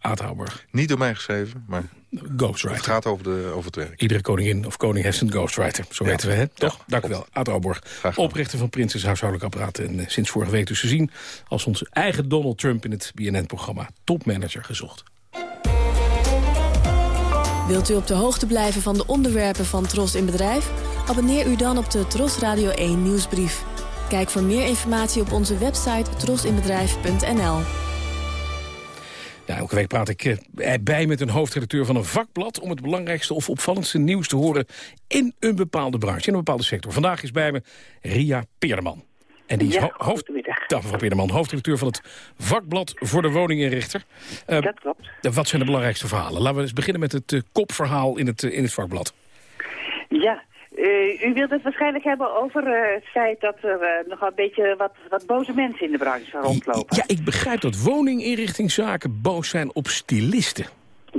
Aad Houburg. Niet door mij geschreven, maar ghostwriter. het gaat over, de, over het werk. Iedere koningin of koning heeft een ghostwriter. Zo ja. weten we, hè? Toch? Ja, Dank u wel. Aad oprichter van Prinses Huishoudelijk Apparaat. En uh, sinds vorige week dus te zien als onze eigen Donald Trump... in het BNN-programma Topmanager gezocht. Wilt u op de hoogte blijven van de onderwerpen van Tros in Bedrijf? Abonneer u dan op de Tros Radio 1 nieuwsbrief. Kijk voor meer informatie op onze website trosinbedrijf.nl. Ja, elke week praat ik erbij met een hoofdredacteur van een vakblad... om het belangrijkste of opvallendste nieuws te horen in een bepaalde branche, in een bepaalde sector. Vandaag is bij me Ria Peerderman. En die is ja, ho hoofd... Mevrouw hoofdredacteur van het vakblad voor de woninginrichter. Uh, dat klopt. Wat zijn de belangrijkste verhalen? Laten we eens beginnen met het uh, kopverhaal in het, uh, in het vakblad. Ja, uh, u wilt het waarschijnlijk hebben over uh, het feit dat er uh, nog een beetje wat, wat boze mensen in de branche rondlopen. Ja, ik begrijp dat woninginrichtingszaken boos zijn op stylisten.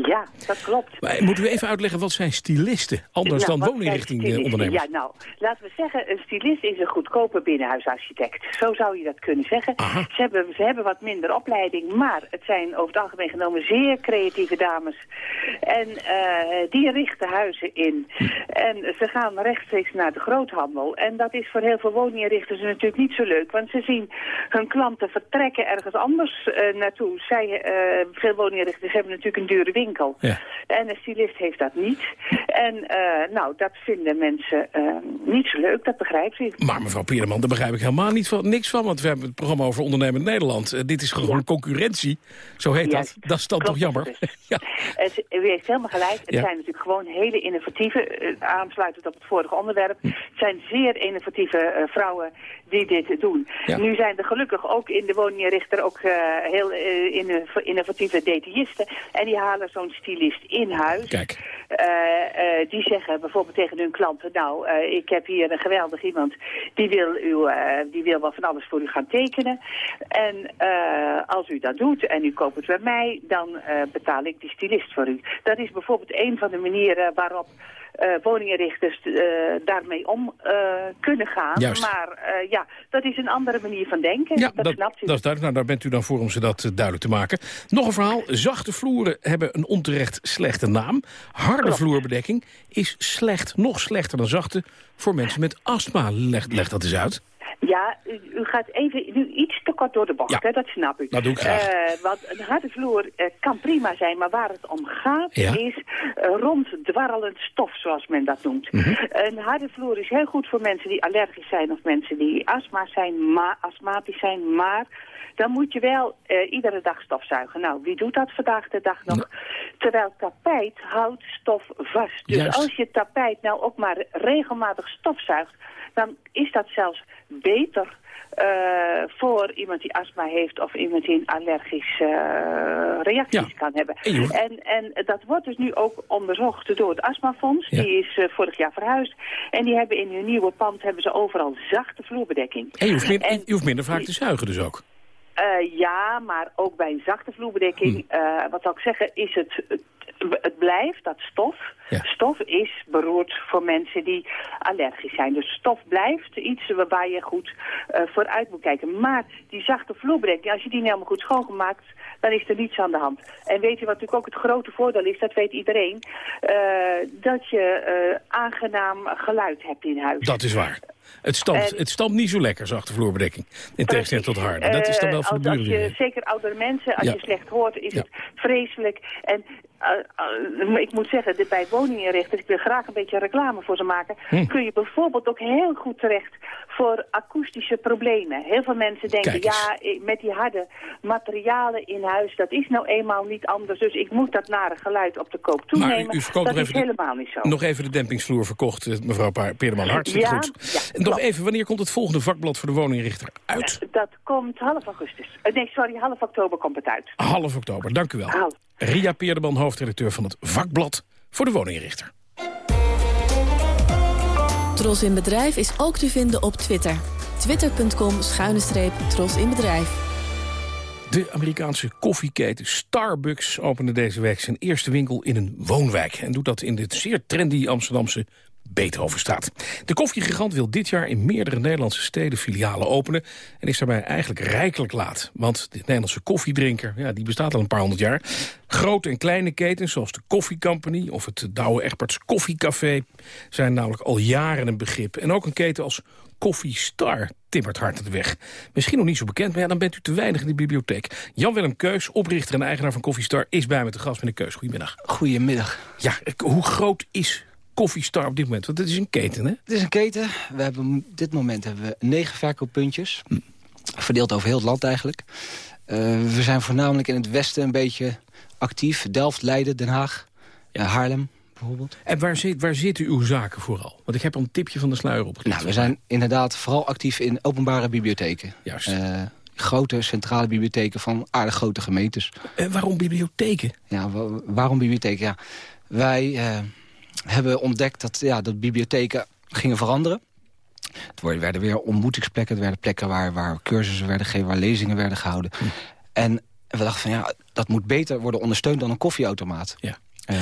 Ja, dat klopt. Maar moeten we even uitleggen, wat zijn stylisten? Anders ja, dan woninginrichtingondernemers. Ja, nou, laten we zeggen, een stylist is een goedkope binnenhuisarchitect. Zo zou je dat kunnen zeggen. Ze hebben, ze hebben wat minder opleiding, maar het zijn over het algemeen genomen zeer creatieve dames. En uh, die richten huizen in. En ze gaan rechtstreeks naar de groothandel. En dat is voor heel veel woninginrichters natuurlijk niet zo leuk. Want ze zien hun klanten vertrekken ergens anders uh, naartoe. Zij, uh, veel woninginrichters hebben natuurlijk een dure winkel. Ja. En een stylist heeft dat niet. En uh, nou, dat vinden mensen uh, niet zo leuk, dat begrijp ik. Maar mevrouw Pierman, daar begrijp ik helemaal niet van, niks van. Want we hebben het programma over ondernemend Nederland. Uh, dit is gewoon ja. concurrentie, zo heet ja, dat. Dat is dan toch jammer? Dus. ja. het, u heeft helemaal gelijk. Het zijn natuurlijk gewoon hele innovatieve, aansluitend op het vorige onderwerp. Het zijn zeer innovatieve vrouwen die dit doen. Nu zijn er gelukkig ook in de woninginrichter ook heel innovatieve detailisten. En die halen zo'n stylist in huis. Kijk. Uh, uh, die zeggen bijvoorbeeld tegen hun klanten... nou, uh, ik heb hier een geweldig iemand... die wil, u, die wil wel van alles voor u gaan tekenen. En als u dat doet en u koopt het bij mij... dan betaal ik die stylist voor u. Dat is bijvoorbeeld een van de manieren waarop... uh, woninginrichters uh, daarmee om uh, kunnen gaan. Juist. Maar ja, dat is een andere manier van denken. Ja, dat, dat, snapt u. dat is duidelijk. Nou, daar bent u dan voor om ze dat duidelijk te maken. Nog een verhaal. Zachte vloeren hebben een onterecht slechte naam. Harde Klopt. vloerbedekking is slecht, nog slechter dan zachte... voor mensen met astma. Leg, leg dat eens uit. Ja, u, u, gaat even nu iets te kort door de bocht, Ja. hè? dat snap u. Dat doe ik graag. Eh, want een harde vloer eh, kan prima zijn, maar waar het om gaat Ja. is eh, ronddwarrelend stof, zoals men dat noemt. Mhm. Een harde vloer is heel goed voor mensen die allergisch zijn of mensen die astma zijn, ma astmatisch zijn, maar... Dan moet je wel eh, iedere dag stofzuigen. Nou, wie doet dat vandaag de dag nog? Terwijl tapijt houdt stof vast. Dus Juist. als je tapijt nou ook maar regelmatig stofzuigt... dan is dat zelfs beter eh, voor iemand die astma heeft... of iemand die een allergische eh, reacties kan hebben. En En, en dat wordt dus nu ook onderzocht door het astmafonds. Ja. Die is vorig jaar verhuisd. En die hebben in hun nieuwe pand hebben ze overal zachte vloerbedekking. En je hoeft, minder, je hoeft minder vaak te zuigen dus ook. Eh, ja, maar ook bij een zachte vloerbedekking, Hmm. eh, wat zou ik zeggen, is het, het, het blijft, dat stof. Stof is beroerd voor mensen die allergisch zijn. Dus stof blijft iets waar je goed eh, vooruit moet kijken. Maar die zachte vloerbedekking, als je die niet helemaal goed schoongemaakt, dan is er niets aan de hand. En weet je wat natuurlijk ook het grote voordeel is, dat weet iedereen, eh, dat je eh, aangenaam geluid hebt in huis. Dat is waar. Het stampt, En- het stampt niet zo lekker, zachte vloerbedekking. In tegenstelling tot harde. Dat is dan wel Eh, voor de buren. Zeker oudere mensen, als Ja. je slecht hoort, is het vreselijk. En eh, eh, ik moet zeggen, dit bij woninginrichters, ik wil graag een beetje reclame voor ze maken, Hm. kun je bijvoorbeeld ook heel goed terecht voor akoestische problemen. Heel veel mensen denken, ja, met die harde materialen in huis, dat is nou eenmaal niet anders, dus ik moet dat nare geluid op de koop Maar u- toenemen. u verkoopt dat nog is even de- helemaal niet zo. Nog even de dempingsvloer verkocht, eh, mevrouw Peerderman. Hartstikke Ja, goed. ja, en nog even, wanneer komt het volgende vakblad voor de woninginrichter uit? Dat komt half augustus. Nee, sorry, half oktober komt het uit. Half oktober, dank u wel. Half. Ria Peerderman, hoofdredacteur van het vakblad voor de woninginrichter. Tros in Bedrijf is ook te vinden op Twitter. Twitter.com schuine streep Tros in Bedrijf. De Amerikaanse koffieketen Starbucks opende deze week zijn eerste winkel in een woonwijk. En doet dat in dit zeer trendy Amsterdamse Beethovenstraat. De koffiegigant wil dit jaar in meerdere Nederlandse steden filialen openen... en is daarbij eigenlijk rijkelijk laat. Want de Nederlandse koffiedrinker ja, die bestaat al een paar honderd jaar. Grote en kleine ketens zoals de Coffee Company... of het Douwe Egberts Koffiecafé zijn namelijk al jaren een begrip. En ook een keten als Coffee Star timmert hard de weg. Misschien nog niet zo bekend, maar ja, dan bent u te weinig in de bibliotheek. Jan-Willem Keus, oprichter en eigenaar van Coffee Star... is bij me te gast. Meneer Keus, goedemiddag. Goedemiddag. Ja, hoe groot is Coffee Star op dit moment? Want het is een keten, hè? Het is een keten. We hebben, op dit moment hebben we negen verkooppuntjes. Verdeeld over heel het land eigenlijk. Eh, we zijn voornamelijk in het westen een beetje actief. Delft, Leiden, Den Haag, ja, Haarlem bijvoorbeeld. En waar, zit, waar zitten uw zaken vooral? Want ik heb al een tipje van de sluier op. Nou, we zijn inderdaad vooral actief in openbare bibliotheken. Juist. Eh, grote centrale bibliotheken van aardig grote gemeentes. En waarom bibliotheken? Ja, wa- waarom bibliotheken? Ja, wij eh, hebben ontdekt dat, ja, dat bibliotheken gingen veranderen. Het worden- werden weer ontmoetingsplekken. Het werden plekken waar, waar cursussen werden gegeven, waar lezingen werden gehouden. En we dachten van ja, dat moet beter worden ondersteund dan een koffieautomaat. Ja. Eh,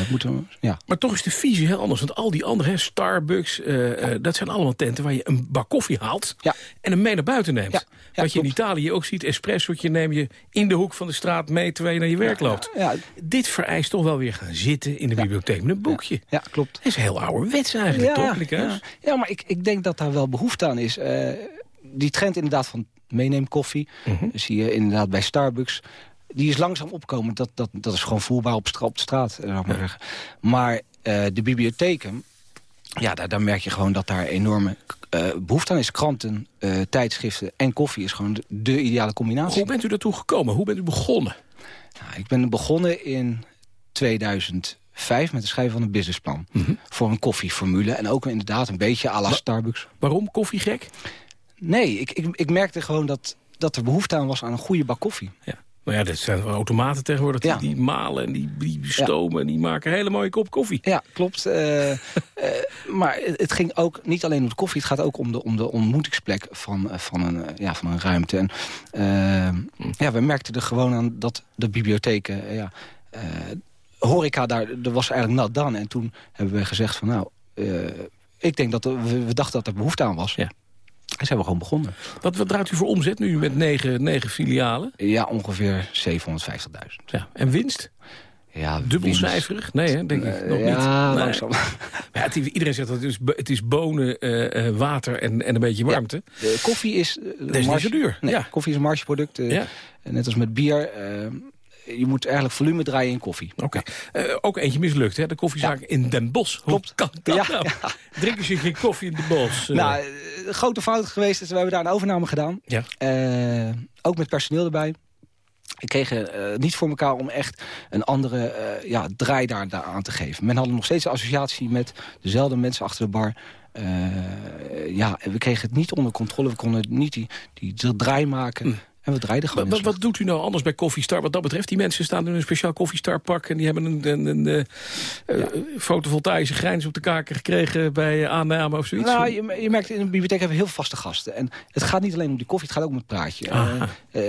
ja. Maar toch is de visie heel anders. Want al die andere, hè, Starbucks, eh, eh, dat zijn allemaal tenten... waar je een bak koffie haalt en hem mee naar buiten neemt. Wat je in Italië ook ziet, espressootje neem je in de hoek van de straat mee... terwijl je naar je werk loopt. Dit vereist toch wel weer gaan zitten in de bibliotheek met een boekje. Ja, klopt. Dat is heel ouderwets eigenlijk, toch, meneer Keus? ja. ja, maar ik, ik denk dat daar wel behoefte aan is. Die trend inderdaad van meeneem koffie, Mhm. zie je inderdaad bij Starbucks... die is langzaam opkomen. Dat, dat, dat is gewoon voelbaar op, op de straat, eh, zou ik maar zeggen. Maar eh, de bibliotheken, ja, daar, daar merk je gewoon dat daar enorme eh, behoefte aan is. Kranten, eh, tijdschriften en koffie is gewoon de, de ideale combinatie. Hoe bent u daartoe gekomen? Hoe bent u begonnen? Nou, ik ben begonnen in 2005 met het schrijven van een businessplan. Mhm. Voor een koffieformule. En ook inderdaad een beetje à la Starbucks. Waarom? Koffiegek? Nee, ik, ik, ik merkte gewoon dat, dat er behoefte aan was aan een goede bak koffie. Ja. Nou ja, dat zijn automaten tegenwoordig. Die, Ja. die malen en die, die stomen en die maken een hele mooie kop koffie. Ja, klopt. Eh, eh, maar het ging ook niet alleen om de koffie. Het gaat ook om de, om de ontmoetingsplek van, eh, van, een, ja, van een ruimte. En ja, we merkten er gewoon aan dat de bibliotheken... ja, horeca daar, er was eigenlijk nat dan. En toen hebben we gezegd van nou, ik denk dat we, we, dachten dat er behoefte aan was. Ja. En zijn we gewoon begonnen. Wat, wat draait u voor omzet nu met negen, negen filialen? Ja, ongeveer 750.000. Ja. En winst? Ja, Dubbelcijferig? Nee, hè, denk ik nog ja, niet. langzaam. Ja, het, iedereen zegt dat het is, het is bonen, uh, water en, en een beetje warmte. Ja, de koffie is... niet zo duur. Nee, ja. koffie is een margeproduct. Uh, ja. Net als met bier je moet eigenlijk volume draaien in koffie. Oké. Okay. Uh, ook eentje mislukt, hè? De koffiezaak ja. in Den Bosch. Klopt. Kan dat ja, nou? Ja. Drinken ze geen koffie in Den Bosch? Uh. Nou, een grote fout geweest is, we hebben daar een overname gedaan. Ja. Uh, ook met personeel erbij. Ik kreeg niet voor elkaar om echt een andere ja, draai daar, daar aan te geven. Men had nog steeds een associatie met dezelfde mensen achter de bar. Uh, ja, we kregen het niet onder controle. We konden niet die, die, die draai maken. En we draaiden gewoon. Wat, wat doet u nou anders bij Coffee Star wat dat betreft? Die mensen staan in een speciaal Coffee Star pak... en die hebben een, een, een, een ja. uh, fotovoltaïsche grijns op de kaken gekregen... bij aanname of zoiets? Nou, je, je merkt in de bibliotheek hebben we heel vaste gasten. En het gaat niet alleen om die koffie, het gaat ook om het praatje. Uh, uh,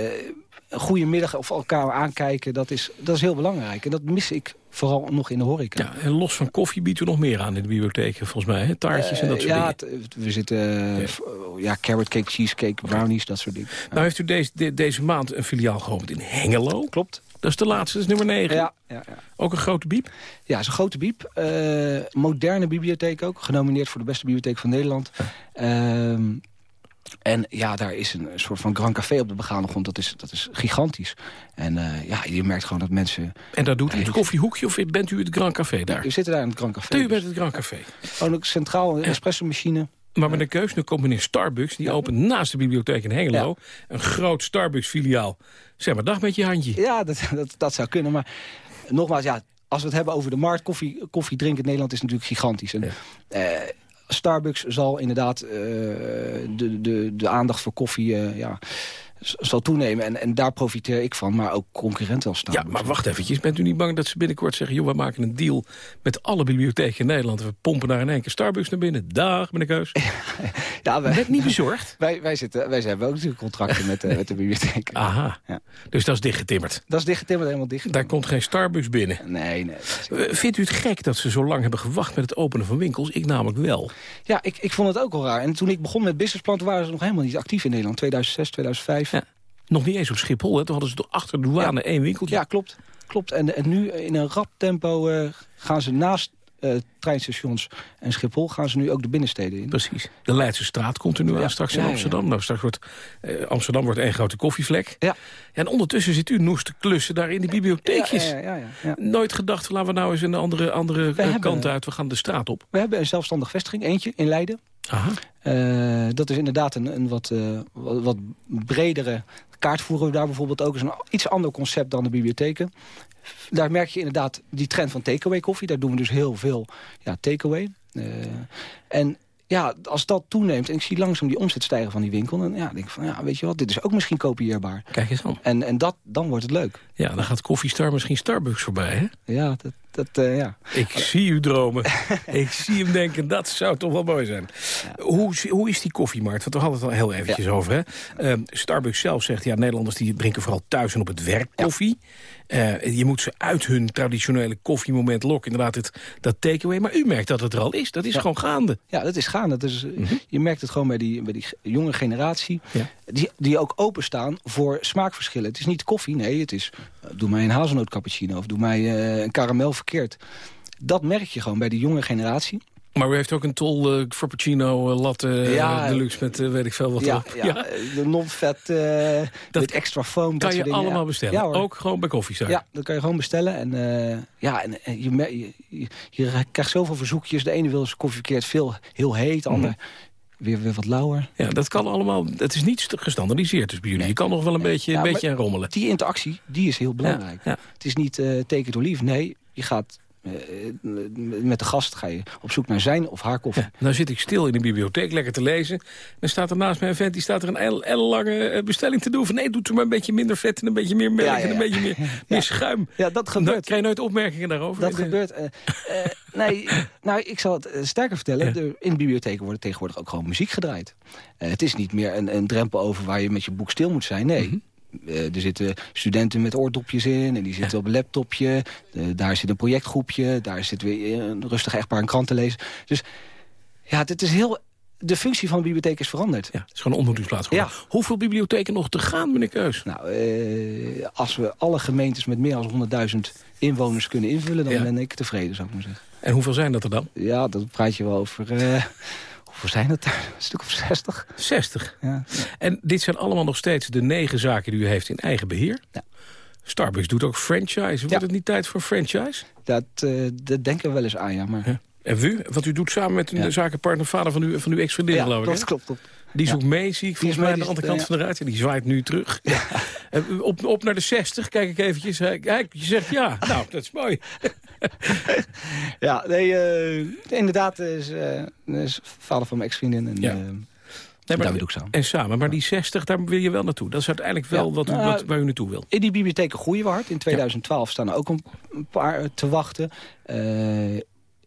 een goede middag of elkaar aankijken, dat is, dat is heel belangrijk. En dat mis ik vooral nog in de horeca. Ja, en los van koffie biedt u nog meer aan in de bibliotheek, volgens mij. Hè? Taartjes en dat soort ja, dingen. we zitten, ja. ja, carrot cake, cheesecake, brownies, dat soort dingen. Nou heeft u deze, de, deze maand een filiaal geopend in Hengelo. Klopt. Dat is de laatste, dat is nummer 9. Ja, ja, ja. Ook een grote biep? Ja, is een grote biep. Uh, moderne bibliotheek ook. Genomineerd voor de beste bibliotheek van Nederland. Ja. Uh, en ja, daar is een soort van Grand Café op de begane grond. Dat is, dat is gigantisch. En uh, ja, je merkt gewoon dat mensen... En daar doet u het koffiehoekje of bent u het Grand Café daar? We zitten daar in het Grand Café. U bent het Grand Café. Gewoon ook centraal, een espresso-machine. Maar met een keus, nu komt meneer Starbucks. Die opent naast de bibliotheek in Hengelo. Ja. Een groot Starbucks-filiaal. Zeg maar, dag met je handje. Ja, dat, dat, dat zou kunnen. Maar nogmaals, ja, als we het hebben over de markt... koffie, koffie drinken in Nederland is natuurlijk gigantisch. En, ja. uh, Starbucks zal inderdaad uh, de, de, de aandacht voor koffie uh, ja, zal toenemen. En, en daar profiteer ik van, maar ook concurrenten als Starbucks. Ja, maar wacht eventjes. Bent u niet bang dat ze binnenkort zeggen... joh, we maken een deal met alle bibliotheken in Nederland. We pompen daar in één keer Starbucks naar binnen. Dag, meneer Keus. ja, wij, Bent niet bezorgd? wij, wij, zitten, wij hebben ook natuurlijk contracten met, met de bibliotheek. Aha. Ja. Dus dat is dichtgetimmerd? Dat is dichtgetimmerd, helemaal dicht. Daar komt geen Starbucks binnen? Nee, nee. Vindt u het gek dat ze zo lang hebben gewacht met het openen van winkels? Ik namelijk wel. Ja, ik, ik vond het ook wel raar. En toen ik begon met businessplan, waren ze nog helemaal niet actief in Nederland. 2006, 2005. Nog niet eens op Schiphol, hè? Toen hadden ze achter de douane ja. één winkeltje. Ja, klopt. klopt. En, en nu in een rap tempo uh, gaan ze naast uh, treinstations en Schiphol... gaan ze nu ook de binnensteden in. Precies. De Leidse straat komt er nu ja. aan straks in ja, Amsterdam. Nou, straks wordt, uh, Amsterdam wordt één grote koffievlek. Ja. En ondertussen zit u noes te klussen daar in die bibliotheekjes. Ja, ja, ja, Nooit gedacht, laten we nou eens een andere, andere kant hebben, uit. We gaan de straat op. We hebben een zelfstandige vestiging, eentje in Leiden. Aha. Uh, dat is inderdaad een, een wat, uh, wat, bredere kaart voeren we daar bijvoorbeeld ook. is een iets ander concept dan de bibliotheken. Daar merk je inderdaad die trend van takeaway koffie. Daar doen we dus heel veel ja, takeaway. Uh, en ja, als dat toeneemt en ik zie langzaam die omzet stijgen van die winkel... dan ja, denk ik van, ja, weet je wat, dit is ook misschien kopieerbaar. Kijk eens aan. En, en dat, dan wordt het leuk. Ja, dan gaat Coffee Star misschien Starbucks voorbij, hè? Ja, dat, dat, uh, ja. Ik zie u dromen. ik zie hem denken, dat zou toch wel mooi zijn. Ja. Hoe, hoe is die koffiemarkt? Want we hadden het al heel eventjes ja. over. Hè? Uh, Starbucks zelf zegt, ja, Nederlanders die drinken vooral thuis en op het werk koffie. Uh, je moet ze uit hun traditionele koffiemoment lokken. Inderdaad, het, dat takeaway. Maar u merkt dat het er al is. Dat is gewoon gaande. Ja, dat is gaande. Dat is, mm -hmm. Je merkt het gewoon bij die, bij die jonge generatie. Die, die ook openstaan voor smaakverschillen. Het is niet koffie, nee. Het is, uh, doe mij een hazelnoot cappuccino of doe mij een karamel verkeerd. Dat merk je gewoon bij die jonge generatie. Maar u heeft ook een tol uh, frappuccino uh, latte ja, deluxe met weet ik veel wat ja, op. Ja, ja. de non-vet met extra foam. Kan dat je dingen. allemaal bestellen? Ja, ook gewoon bij koffiezaak? Ja, dat kan je gewoon bestellen. En, ja, en, en je, je, je, je, krijgt zoveel verzoekjes. De ene wil zijn koffie verkeerd veel heel heet, de ander... Weer, weer wat lauwer. Ja, dat kan allemaal. Het is niet gestandardiseerd dus bij jullie. Nee. Je kan nog wel een beetje, ja, een beetje aan rommelen. Die interactie, die is heel belangrijk. Ja, het is niet uh, take it or leave. Nee, je gaat met de gast ga je op zoek naar zijn of haar koffie. Ja, nou zit ik stil in de bibliotheek, lekker te lezen. Dan staat er naast mij een vent, die staat er een ellenlange bestelling te doen. Van nee, doet er maar een beetje minder vet en een beetje meer melk ja, ja, en een beetje meer, meer schuim. Ja, dat gebeurt. Dan krijg je nooit opmerkingen daarover? Dat gebeurt. Uh, uh, nee, nou, ik zal het sterker vertellen. De, in de bibliotheken wordt tegenwoordig ook gewoon muziek gedraaid. het is niet meer een, een drempel over waar je met je boek stil moet zijn. Nee. Mm -hmm er zitten studenten met oordopjes in en die zitten op een laptopje. daar zit een projectgroepje, daar zit weer een rustig echtpaar een krant te lezen. Dus ja, het is heel de functie van de bibliotheek is veranderd. Ja, het is gewoon een ontmoetingsplaats geworden. Ja. Hoeveel bibliotheken nog te gaan, meneer Keus? Nou, eh, als we alle gemeentes met meer dan 100.000 inwoners kunnen invullen... dan ben ik tevreden, zou ik maar zeggen. En hoeveel zijn dat er dan? Ja, dat praat je wel over... hoeveel zijn het er? Een stuk of 60. 60? Ja. En dit zijn allemaal nog steeds de negen zaken die u heeft in eigen beheer? Ja. Starbucks doet ook franchise. Wordt het niet tijd voor franchise? Dat, uh, dat denken we wel eens aan, ja. Maar... En u? Want u doet samen met een zakenpartner, vader van, u, van uw ex-vriendin, ja, geloof ik. dat klopt. klopt. Die zoekt mee, zie ik volgens mij aan de andere kant van de ruit. En die zwaait nu terug. Ja. op, op naar de 60, kijk ik eventjes. Hij, je zegt ja. Nou, dat is mooi. ja, nee, uh, inderdaad is, uh, is vader van mijn ex-vriendin. En, ja. Nee, maar, doe ik samen. En samen, maar die 60, daar wil je wel naartoe. Dat is uiteindelijk wel wat, nou, wat, waar u naartoe wil. In die bibliotheken groeien we hard. In 2012 staan er ook een paar te wachten.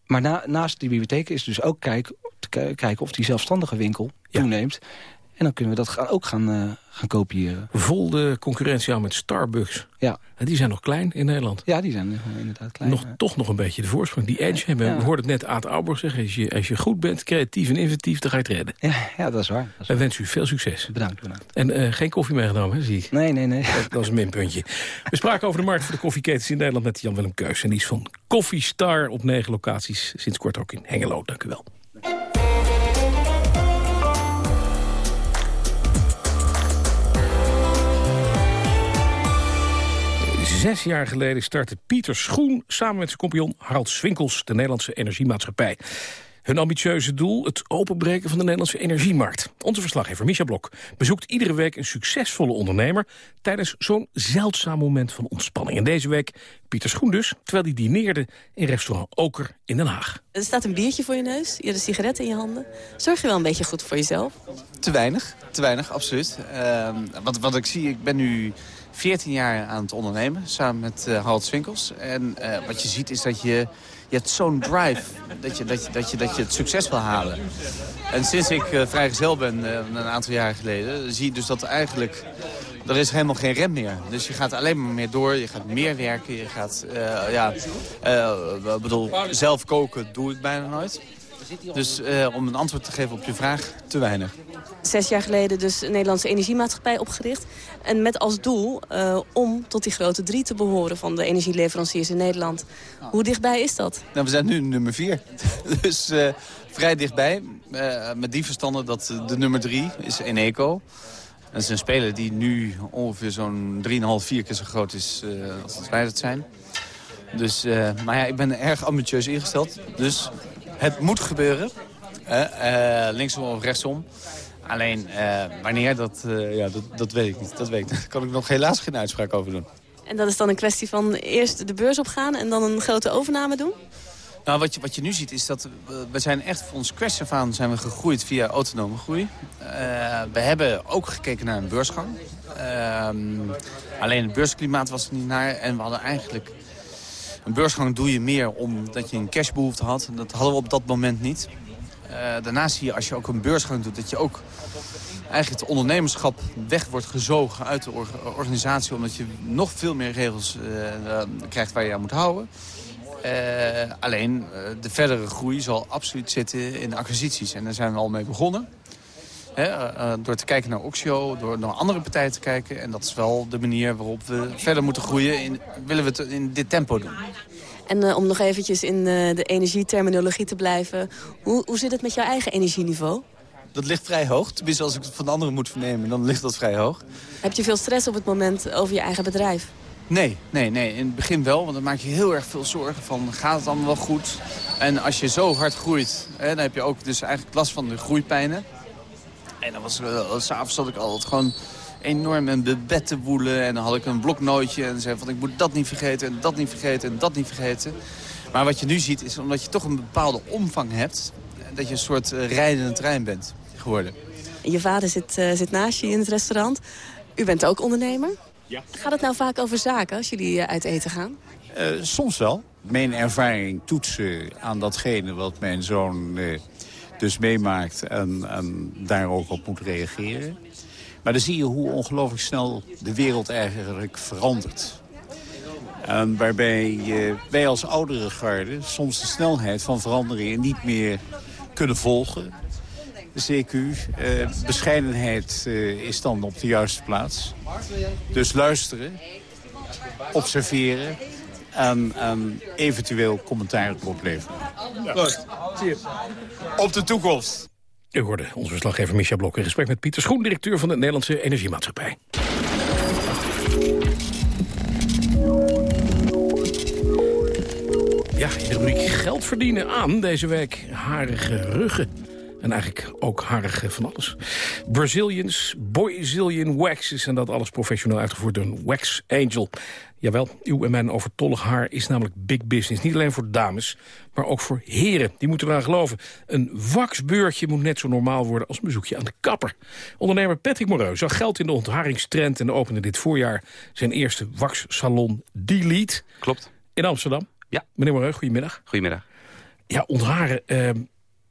Maar na, naast die bibliotheek is dus ook kijk, te kijken of die zelfstandige winkel toeneemt. En dan kunnen we dat ook gaan, uh, gaan kopiëren. Vol de concurrentie aan met Starbucks. Ja. En die zijn nog klein in Nederland. Ja, die zijn inderdaad klein. Nog, Toch nog een beetje de voorsprong. Die edge hebben, we hoorden het net Aad Auber zeggen. Als je, als je goed bent, creatief en inventief, dan ga je het redden. Ja, ja dat is waar. Wij wensen u veel succes. Bedankt. bedankt. En uh, geen koffie meegenomen, hè, zie ik. Nee, nee, nee. Dat, dat is een minpuntje. We spraken over de markt voor de koffieketens in Nederland met Jan-Willem Keus. En die is van Coffee Star op negen locaties. Sinds kort ook in Hengelo. Dank u wel. Zes jaar geleden startte Pieter Schoen samen met zijn compagnon Harald Swinkels de Nederlandse Energiemaatschappij. Hun ambitieuze doel, het openbreken van de Nederlandse energiemarkt. Onze verslaggever Micha Blok bezoekt iedere week een succesvolle ondernemer... tijdens zo'n zeldzaam moment van ontspanning. En deze week Pieter Schoen dus, terwijl hij dineerde in restaurant Oker in Den Haag. Er staat een biertje voor je neus, je hebt een sigaret in je handen. Zorg je wel een beetje goed voor jezelf? Te weinig, te weinig, absoluut. Uh, wat, wat ik zie, ik ben nu 14 jaar aan het ondernemen, samen met uh, Harald Swinkels. En uh, wat je ziet is dat je, je hebt zo'n drive dat je, dat, je, dat, je, dat je het succes wil halen. En sinds ik uh, vrijgezel ben, een aantal jaren geleden, zie je dus dat eigenlijk... Er is helemaal geen rem meer. Dus je gaat alleen maar meer door, je gaat meer werken, je gaat... ja, bedoel, zelf koken doe ik bijna nooit. Dus uh, om een antwoord te geven op je vraag, te weinig. Zes jaar geleden dus een Nederlandse Energiemaatschappij opgericht. En met als doel uh, om tot die grote drie te behoren van de energieleveranciers in Nederland. Hoe dichtbij is dat? Nou, we zijn nu nummer vier. dus uh, vrij dichtbij. met die verstanden dat de nummer drie is Eneco. Dat is een speler die nu ongeveer zo'n 3,5, 4 keer zo groot is als wij dat zijn. Dus, maar ja, ik ben erg ambitieus ingesteld. Dus het moet gebeuren. Uh, linksom of rechtsom. Alleen uh, wanneer, dat, uh, ja, dat, dat weet ik niet. Dat weet ik. Daar kan ik nog helaas geen uitspraak over doen. En dat is dan een kwestie van eerst de beurs opgaan en dan een grote overname doen? Nou, wat je, wat je nu ziet is dat we zijn echt van ons crash af aan zijn we gegroeid via autonome groei. we hebben ook gekeken naar een beursgang. Ehm, alleen het beursklimaat was er niet naar en we hadden eigenlijk een beursgang doe je meer omdat je een cashbehoefte had. Dat hadden we op dat moment niet. Uh, daarnaast zie je als je ook een beursgang doet... dat je ook eigenlijk het ondernemerschap weg wordt gezogen uit de organisatie... omdat je nog veel meer regels uh, krijgt waar je aan moet houden. Alleen de verdere groei zal absoluut zitten in acquisities. En daar zijn we al mee begonnen. Door te kijken naar Oxio, door naar andere partijen te kijken. En dat is wel de manier waarop we verder moeten groeien. In, willen we het in dit tempo doen. En uh, om nog eventjes in uh, de energieterminologie te blijven. Hoe, hoe zit het met jouw eigen energieniveau? Dat ligt vrij hoog. Tenminste, als ik het van anderen moet vernemen, dan ligt dat vrij hoog. Heb je veel stress op het moment over je eigen bedrijf? Nee, nee, nee. In het begin wel, want dan maak je heel err veel zorgen van... gaat het allemaal wel goed? En als je zo hard groeit, hè, dan heb je ook dus eigenlijk last van de groeipijnen. En dan was, uh, s'avonds zat ik altijd gewoon enorm in de bed te woelen. En dan had ik een bloknootje en zei van ik moet dat niet vergeten en dat niet vergeten en dat niet vergeten. Maar wat je nu ziet is omdat je toch een bepaalde omvang hebt... dat je een soort uh, rijdende trein bent geworden. Je vader zit, uh, zit naast je in het restaurant. U bent ook ondernemer. Ja. Gaat het nou vaak over zaken als jullie uit eten gaan? soms wel. Mijn ervaring toetsen aan datgene wat mijn zoon dus meemaakt en, en daar ook op moet reageren. Maar dan zie je hoe ongelooflijk snel de wereld eigenlijk verandert. En waarbij wij als oudere garde soms de snelheid van veranderingen niet meer kunnen volgen. CQ, eh, bescheidenheid eh, is dan op de juiste plaats. Dus luisteren, observeren en, en eventueel commentaar erop leveren. Goed, Op de toekomst. U hoorde onze verslaggever Micha Blok in gesprek met Pieter Schoen... directeur van de Nederlandse Energiemaatschappij. Ja, in de rubriek geld verdienen aan deze week harige ruggen. En eigenlijk ook harig van alles. Brazilians, Brazilian waxes en dat alles professioneel uitgevoerd door een wax angel. Jawel, uw en mijn overtollig haar is namelijk big business. Niet alleen voor dames, maar ook voor heren. Die moeten eraan geloven. Een waxbeurtje moet net zo normaal worden als een bezoekje aan de kapper. Ondernemer Patrick Moreau zag geld in de ontharingstrend... en opende dit voorjaar zijn eerste waxsalon Delete. Klopt. In Amsterdam. Ja. Meneer Moreau, goedemiddag. Goedemiddag. Ja, ontharen, uh,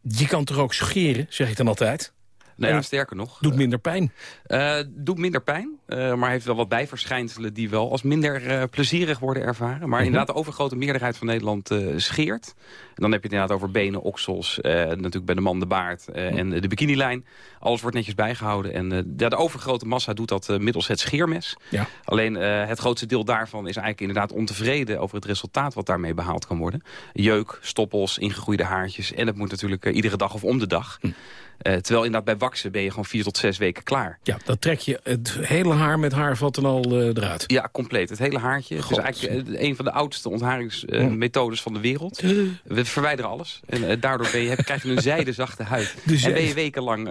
je kan toch ook scheren, zeg ik dan altijd? Nou ja, sterker nog. Doet minder pijn? Uh, doet minder pijn, uh, maar heeft wel wat bijverschijnselen... die wel als minder uh, plezierig worden ervaren. Maar Mhm. inderdaad, de overgrote meerderheid van Nederland scheert. En dan heb je het inderdaad over benen, oksels... natuurlijk bij de man de baard Mhm. en de bikinilijn. Alles wordt netjes bijgehouden. En ja, de overgrote massa doet dat middels het scheermes. Ja. Alleen het grootste deel daarvan is eigenlijk inderdaad ontevreden... over het resultaat wat daarmee behaald kan worden. Jeuk, stoppels, ingegroeide haartjes. En het moet natuurlijk iedere dag of om de dag... Hm. Uh, terwijl inderdaad bij waksen ben je gewoon vier tot zes weken klaar. Ja, dan trek je het hele haar met haar vat dan al uh, eruit. Ja, compleet. Het hele haartje. Het is eigenlijk uh, een van de oudste ontharingsmethodes van de wereld. We verwijderen alles. En daardoor ben je, heb, krijg je een zijdezachte huid. Dus en ben je wekenlang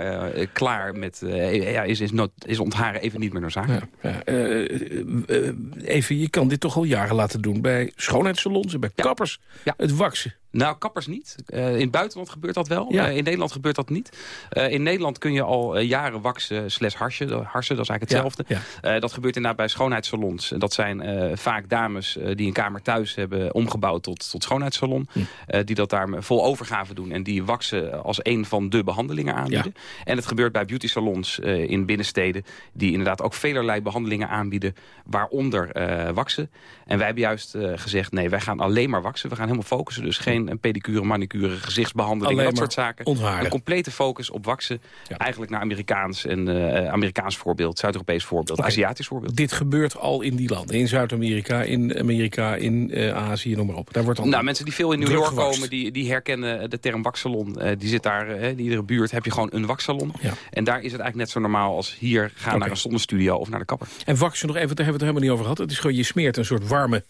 klaar met... ja, is, is, not, is ontharen even niet meer noodzakelijk. Ja, ja. even, je kan dit toch al jaren laten doen bij schoonheidssalons en bij kappers. Ja. Het waksen. Nou, kappers niet. Uh, in het buitenland gebeurt dat wel. Ja. Uh, in Nederland gebeurt dat niet. Uh, in Nederland kun je al jaren waksen slash harsen. Harsen, dat is eigenlijk hetzelfde. Ja. Ja. dat gebeurt inderdaad bij schoonheidssalons. Dat zijn vaak dames die een kamer thuis hebben omgebouwd tot, tot schoonheidssalon. Hm. die dat daar vol overgave doen. En die waksen als een van de behandelingen aanbieden. En het gebeurt bij beauty salons in binnensteden. Die inderdaad ook velerlei behandelingen aanbieden. Waaronder waksen. En wij hebben juist gezegd, nee, wij gaan alleen maar waksen. We gaan helemaal focussen. Dus geen een pedicure, manicure, gezichtsbehandeling, dat soort zaken. Ontharen. Een complete focus op waksen. Ja. Eigenlijk naar Amerikaans en uh, Amerikaans voorbeeld, Zuid-Europees voorbeeld, okay. Aziatisch voorbeeld. Dit gebeurt al in die landen, in Zuid-Amerika, in Amerika, in uh, Azië, noem maar op. Daar wordt al nou, mensen die veel in New York gewakst. komen, die, die herkennen de term waksalon. Uh, die zit daar, in iedere buurt heb je gewoon een waksalon. Ja. En daar is het eigenlijk net zo normaal als hier gaan okay. naar een zonnestudio of naar de kapper. En waksen nog even, daar hebben we het helemaal niet over gehad. Het is gewoon, je smeert een soort warme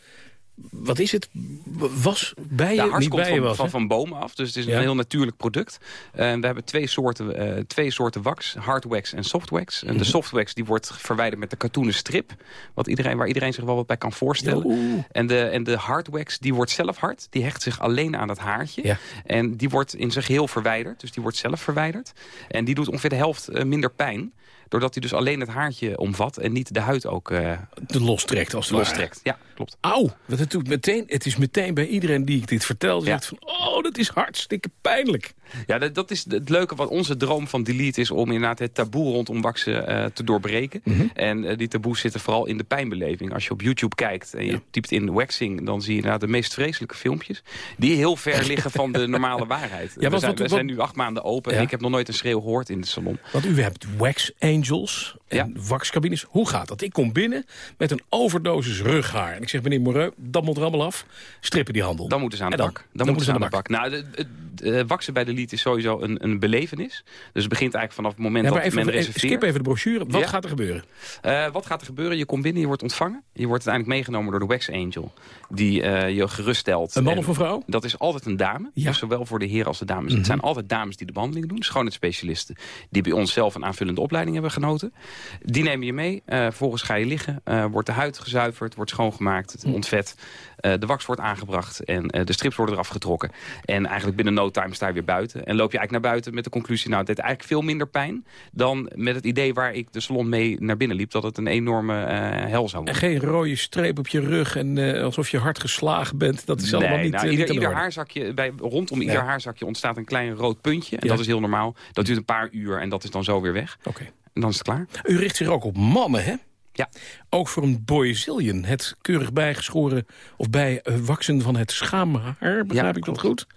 wat is het? Was? Ja, hars niet van, was, van, van, bomen af, dus het is een heel natuurlijk product. Uh, we hebben twee soorten, uh, twee soorten wax, hard wax en soft wax. En de soft wax die wordt verwijderd met de katoenen strip, wat iedereen, waar iedereen zich wel wat bij kan voorstellen. Oeh. En de, en de hard wax die wordt zelf hard, die hecht zich alleen aan het haartje. Ja. En die wordt in zijn geheel verwijderd, dus die wordt zelf verwijderd. En die doet ongeveer de helft uh, minder pijn. Doordat hij dus alleen het haartje omvat en niet de huid ook uh, de los trekt. Als het los trekt. Ja, klopt. Auw, want het, doet meteen, het is meteen bij iedereen die ik dit vertel... zegt ja. van, oh, dat is hartstikke pijnlijk. Ja, dat, dat is het leuke wat onze droom van Delete is... om inderdaad het taboe rondom waksen uh, te doorbreken. Mhm. Mm -hmm. En uh, die taboes zitten vooral in de pijnbeleving. Als je op YouTube kijkt en je ja. typt in waxing... dan zie je inderdaad de meest vreselijke filmpjes... die heel ver liggen van de normale waarheid. Ja, we zijn, wat, we zijn nu acht maanden open ja. en ik heb nog nooit een schreeuw gehoord in de salon. Want u hebt wax angels en ja. waxcabines. Hoe gaat dat? Ik kom binnen met een overdosis rughaar. En ik zeg, meneer Moreau, dat moet er allemaal af. Strippen die handel. Dan moeten ze aan de dan, bak. Dan, dan moeten ze aan de bak. Nou, de, de, de, waksen bij de lied is sowieso een, een belevenis. Dus het begint eigenlijk vanaf het moment ja, dat even, men reserveert. Skip even de brochure. Wat ja. gaat er gebeuren? Uh, wat gaat er gebeuren? Je komt binnen, je wordt ontvangen. Je wordt uiteindelijk meegenomen door de wax angel. Die uh, je geruststelt. Een man of een vrouw? Dat is altijd een dame. Ja. Dus zowel voor de heren als de dames. Mm -hmm. Het zijn altijd dames die de behandeling doen. Schoonheidsspecialisten. Die bij ons zelf een aanvullende opleiding hebben genoten. Die nemen je mee. Uh, vervolgens ga je liggen. Uh, wordt de huid gezuiverd. Wordt schoongemaakt. Het ontvet. Uh, de wax wordt aangebracht. En de strips worden eraf getrokken. En eigenlijk binnen no time sta je weer buiten. En loop je eigenlijk naar buiten met de conclusie... nou, het deed eigenlijk veel minder pijn... dan met het idee waar ik de salon mee naar binnen liep... dat het een enorme hel zou worden. En geen rode streep op je rug en alsof je hard geslagen bent. Dat is nee, allemaal niet... Nou, ieder, niet ieder haarzakje, bij, rondom ieder Ja. haarzakje ontstaat een klein rood puntje. En Ja. dat is heel normaal. Dat duurt een paar uur en dat is dan zo weer weg. Oké. En dan is het klaar. U richt zich ook op mannen, hè? Ja. Ook voor een boyzillion, het keurig bijgeschoren of bijwaksen van het schaamhaar, begrijp ik dat goed?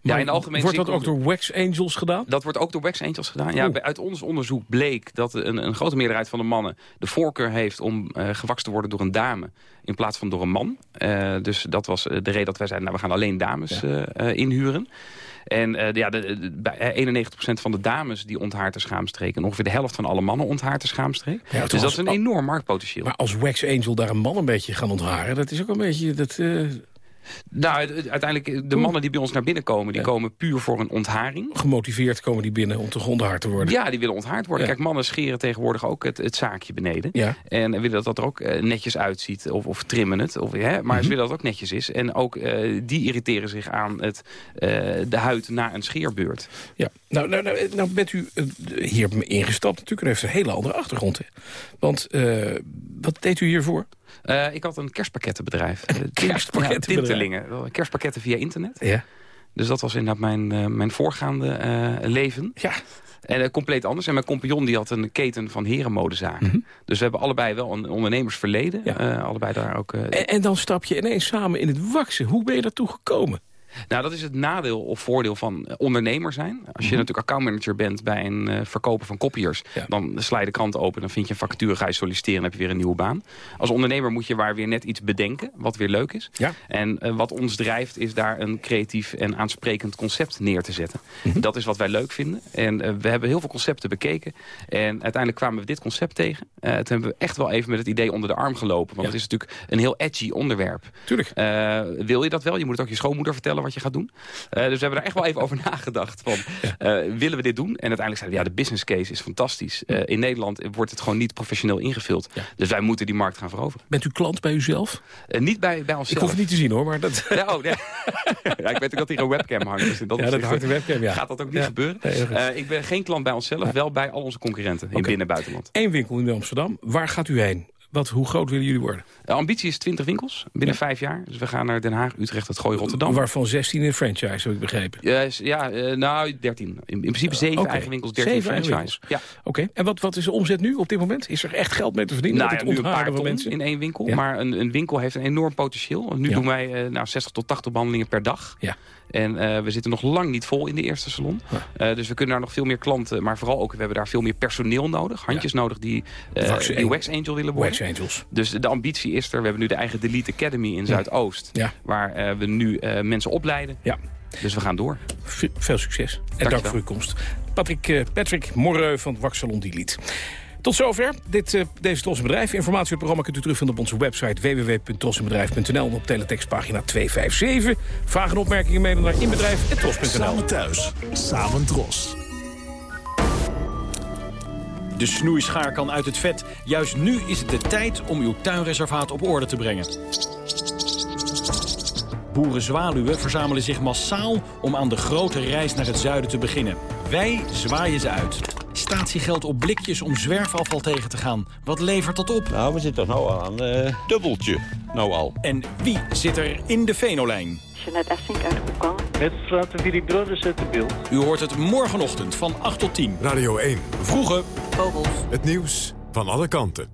Ja, Maar in de algemene wordt dat ook door Wax Angels gedaan? Dat wordt ook door Wax Angels gedaan. Ja, uit ons onderzoek bleek dat een, een grote meerderheid van de mannen... de voorkeur heeft om eh gewakst te worden door een dame... in plaats van door een man. Eh, dus dat was eh, de reden dat wij zeiden... nou, we gaan alleen dames inhuren. En eh, ja, de, de- bij eh, 91% van de dames die onthaart de schaamstreek... en ongeveer de helft van alle mannen onthaart de schaamstreek. Ja, dus dat is een enorm marktpotentieel. Maar als Wax Angel daar een man een beetje gaan ontharen... dat is ook een beetje... Dat, eh, Nou, uiteindelijk, de mannen die bij ons naar binnen komen... die komen puur voor een ontharing. gemotiveerd komen die binnen om toch onthaard te worden. Ja, die willen onthaard worden. Ja. Kijk, mannen scheren tegenwoordig ook het, het zaakje beneden. Ja. En willen dat dat er ook eh, netjes uitziet. Of, of trimmen het. Of, hè, maar Mhm. ze willen dat het ook netjes is. En ook eh, die irriteren zich aan het, eh, de huid na een scheerbeurt. Ja, nou, nou, nou, nou bent u eh, hier ingestapt natuurlijk. U heeft een hele andere achtergrond. Hè? Want eh, wat deed u hiervoor? Eh, ik had een kerstpakkettenbedrijf. Eh, kerstpakkettenbedrijf. Ja, tintelingen. Kerstpakketten via internet. Ja. Dus dat was inderdaad mijn, eh, mijn voorgaande leven. Ja. En compleet anders. En mijn compagnon die had een keten van herenmodezaken. Mhm. Dus we hebben allebei wel een ondernemersverleden. Eh, allebei daar ook... En, en dan stap je ineens samen in het waksen. Hoe ben je daartoe gekomen? Nou, dat is het nadeel of voordeel van eh, ondernemer zijn. Als je Mhm. natuurlijk accountmanager bent bij een eh, verkoper van kopiërs... dan sla je de krant open, dan vind je een vacature, ga je solliciteren... en heb je weer een nieuwe baan. Als ondernemer moet je waar weer net iets bedenken, wat weer leuk is. Ja. En eh, wat ons drijft is daar een creatief en aansprekend concept neer te zetten. Mhm. Dat is wat wij leuk vinden. En we hebben heel veel concepten bekeken. En uiteindelijk kwamen we dit concept tegen. Toen hebben we echt wel even met het idee onder de arm gelopen. Want het is natuurlijk een heel edgy onderwerp. Tuurlijk. Wil je dat wel? Je moet het ook je schoonmoeder vertellen wat je gaat doen. Eh, dus we hebben daar echt wel even over nagedacht. Van, eh, willen we dit doen? En uiteindelijk zeiden we, ja, de business case is fantastisch. Eh, in Nederland wordt het gewoon niet professioneel ingevuld. Dus wij moeten die markt gaan veroveren. Bent u klant bij uzelf? Niet bij, bij Ik onszelf. hoef het niet te zien hoor, maar dat... Ja, oh, nee. ja, ik weet ook dat hier een webcam hangt. Dus in dat Ja, dat hangt een webcam, ja. Gaat dat ook niet Ja. gebeuren? Nee, ik ben geen klant bij onszelf, wel bij al onze concurrenten in binnen- en buitenland. Eén winkel in Amsterdam. Waar gaat u heen? Wat, hoe groot willen jullie worden? De ambitie is 20 winkels binnen vijf jaar. Dus we gaan naar Den Haag, Utrecht, het Gooi, Rotterdam. Waarvan 16 in franchise, heb ik begrepen. Ja, is- ja eh, nou, 13. In, in principe 7 Oké. eigen winkels, 13 Zeven eigen franchise. Ja. Oké, en wat, wat is de omzet nu op dit moment? Is er echt geld mee te verdienen? Nou ja, nu een paar ton mensen? in één winkel. Ja. Maar een, een winkel heeft een enorm potentieel. Nu doen wij eh, nou, 60 tot 80 behandelingen per dag. Ja. En eh, we zitten nog lang niet vol in de eerste salon. Dus we kunnen daar nog veel meer klanten. Maar vooral ook, we hebben daar veel meer personeel nodig. Handjes nodig die, Wax die Angel. Wax Angel willen worden. Wax Angels. Dus de ambitie is We hebben nu de eigen Delete Academy in Zuidoost. Ja. Waar eh, we nu eh, mensen opleiden. Ja. Dus we gaan door. Veel succes. En dank voor uw komst. Patrick, eh, Patrick Morreu van Waxsalon Delete. Tot zover dit, eh, deze Tros Bedrijf. Informatie over het programma kunt u terugvinden op onze website www.trosinbedrijf.nl en op teletextpagina 257. Vragen en opmerkingen mailen naar inbedrijf.tros.nl. Samen thuis, samen Tros. De snoeischaar kan uit het vet. Juist nu is het de tijd om uw tuinreservaat op orde te brengen. Boerenzwaluwen verzamelen zich massaal om aan de grote reis naar het zuiden te beginnen. Wij zwaaien ze uit. Statiegeld op blikjes om zwerfafval tegen te gaan. Wat levert dat op? Nou, we zitten nou al aan eh dubbeltje. Nou al. En wie zit er in de Venolijn? Jeanette Essink uit Koekan. Met Willy Brothers uit de beeld. U hoort het morgenochtend van 8 tot 10. Radio 1. Vroege Vogels. Het nieuws van alle kanten.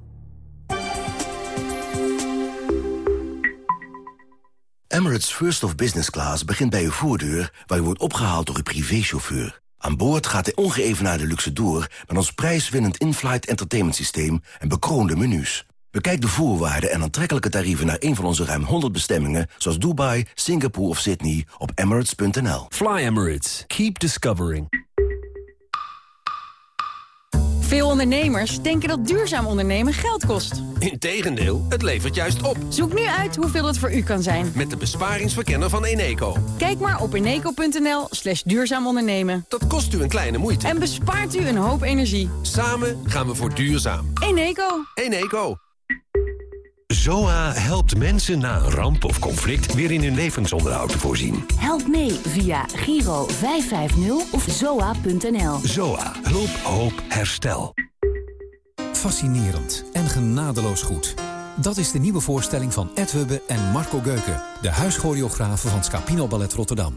Emirates First of Business Class begint bij uw voordeur... waar u wordt opgehaald door uw privéchauffeur. Aan boord gaat de ongeëvenaarde luxe door... met ons prijswinnend in-flight entertainment systeem en bekroonde menus. Bekijk de voorwaarden en aantrekkelijke tarieven... naar een van onze ruim 100 bestemmingen... zoals Dubai, Singapore of Sydney op emirates.nl. Fly Emirates. Keep discovering. Veel ondernemers denken dat duurzaam ondernemen geld kost. Integendeel, het levert juist op. Zoek nu uit hoeveel het voor u kan zijn. Met de besparingsverkenner van Eneco. Kijk maar op eneco.nl slash duurzaam ondernemen. Dat kost u een kleine moeite. En bespaart u een hoop energie. Samen gaan we voor duurzaam. Eneco. Eneco. ZOA helpt mensen na een ramp of conflict weer in hun levensonderhoud te voorzien. Help mee via Giro 550 of zoa.nl. ZOA. Hulp, hoop, herstel. Fascinerend en genadeloos goed. Dat is de nieuwe voorstelling van Ed Hubbe en Marco Geuken... de huischoreografen van Scapino Ballet Rotterdam.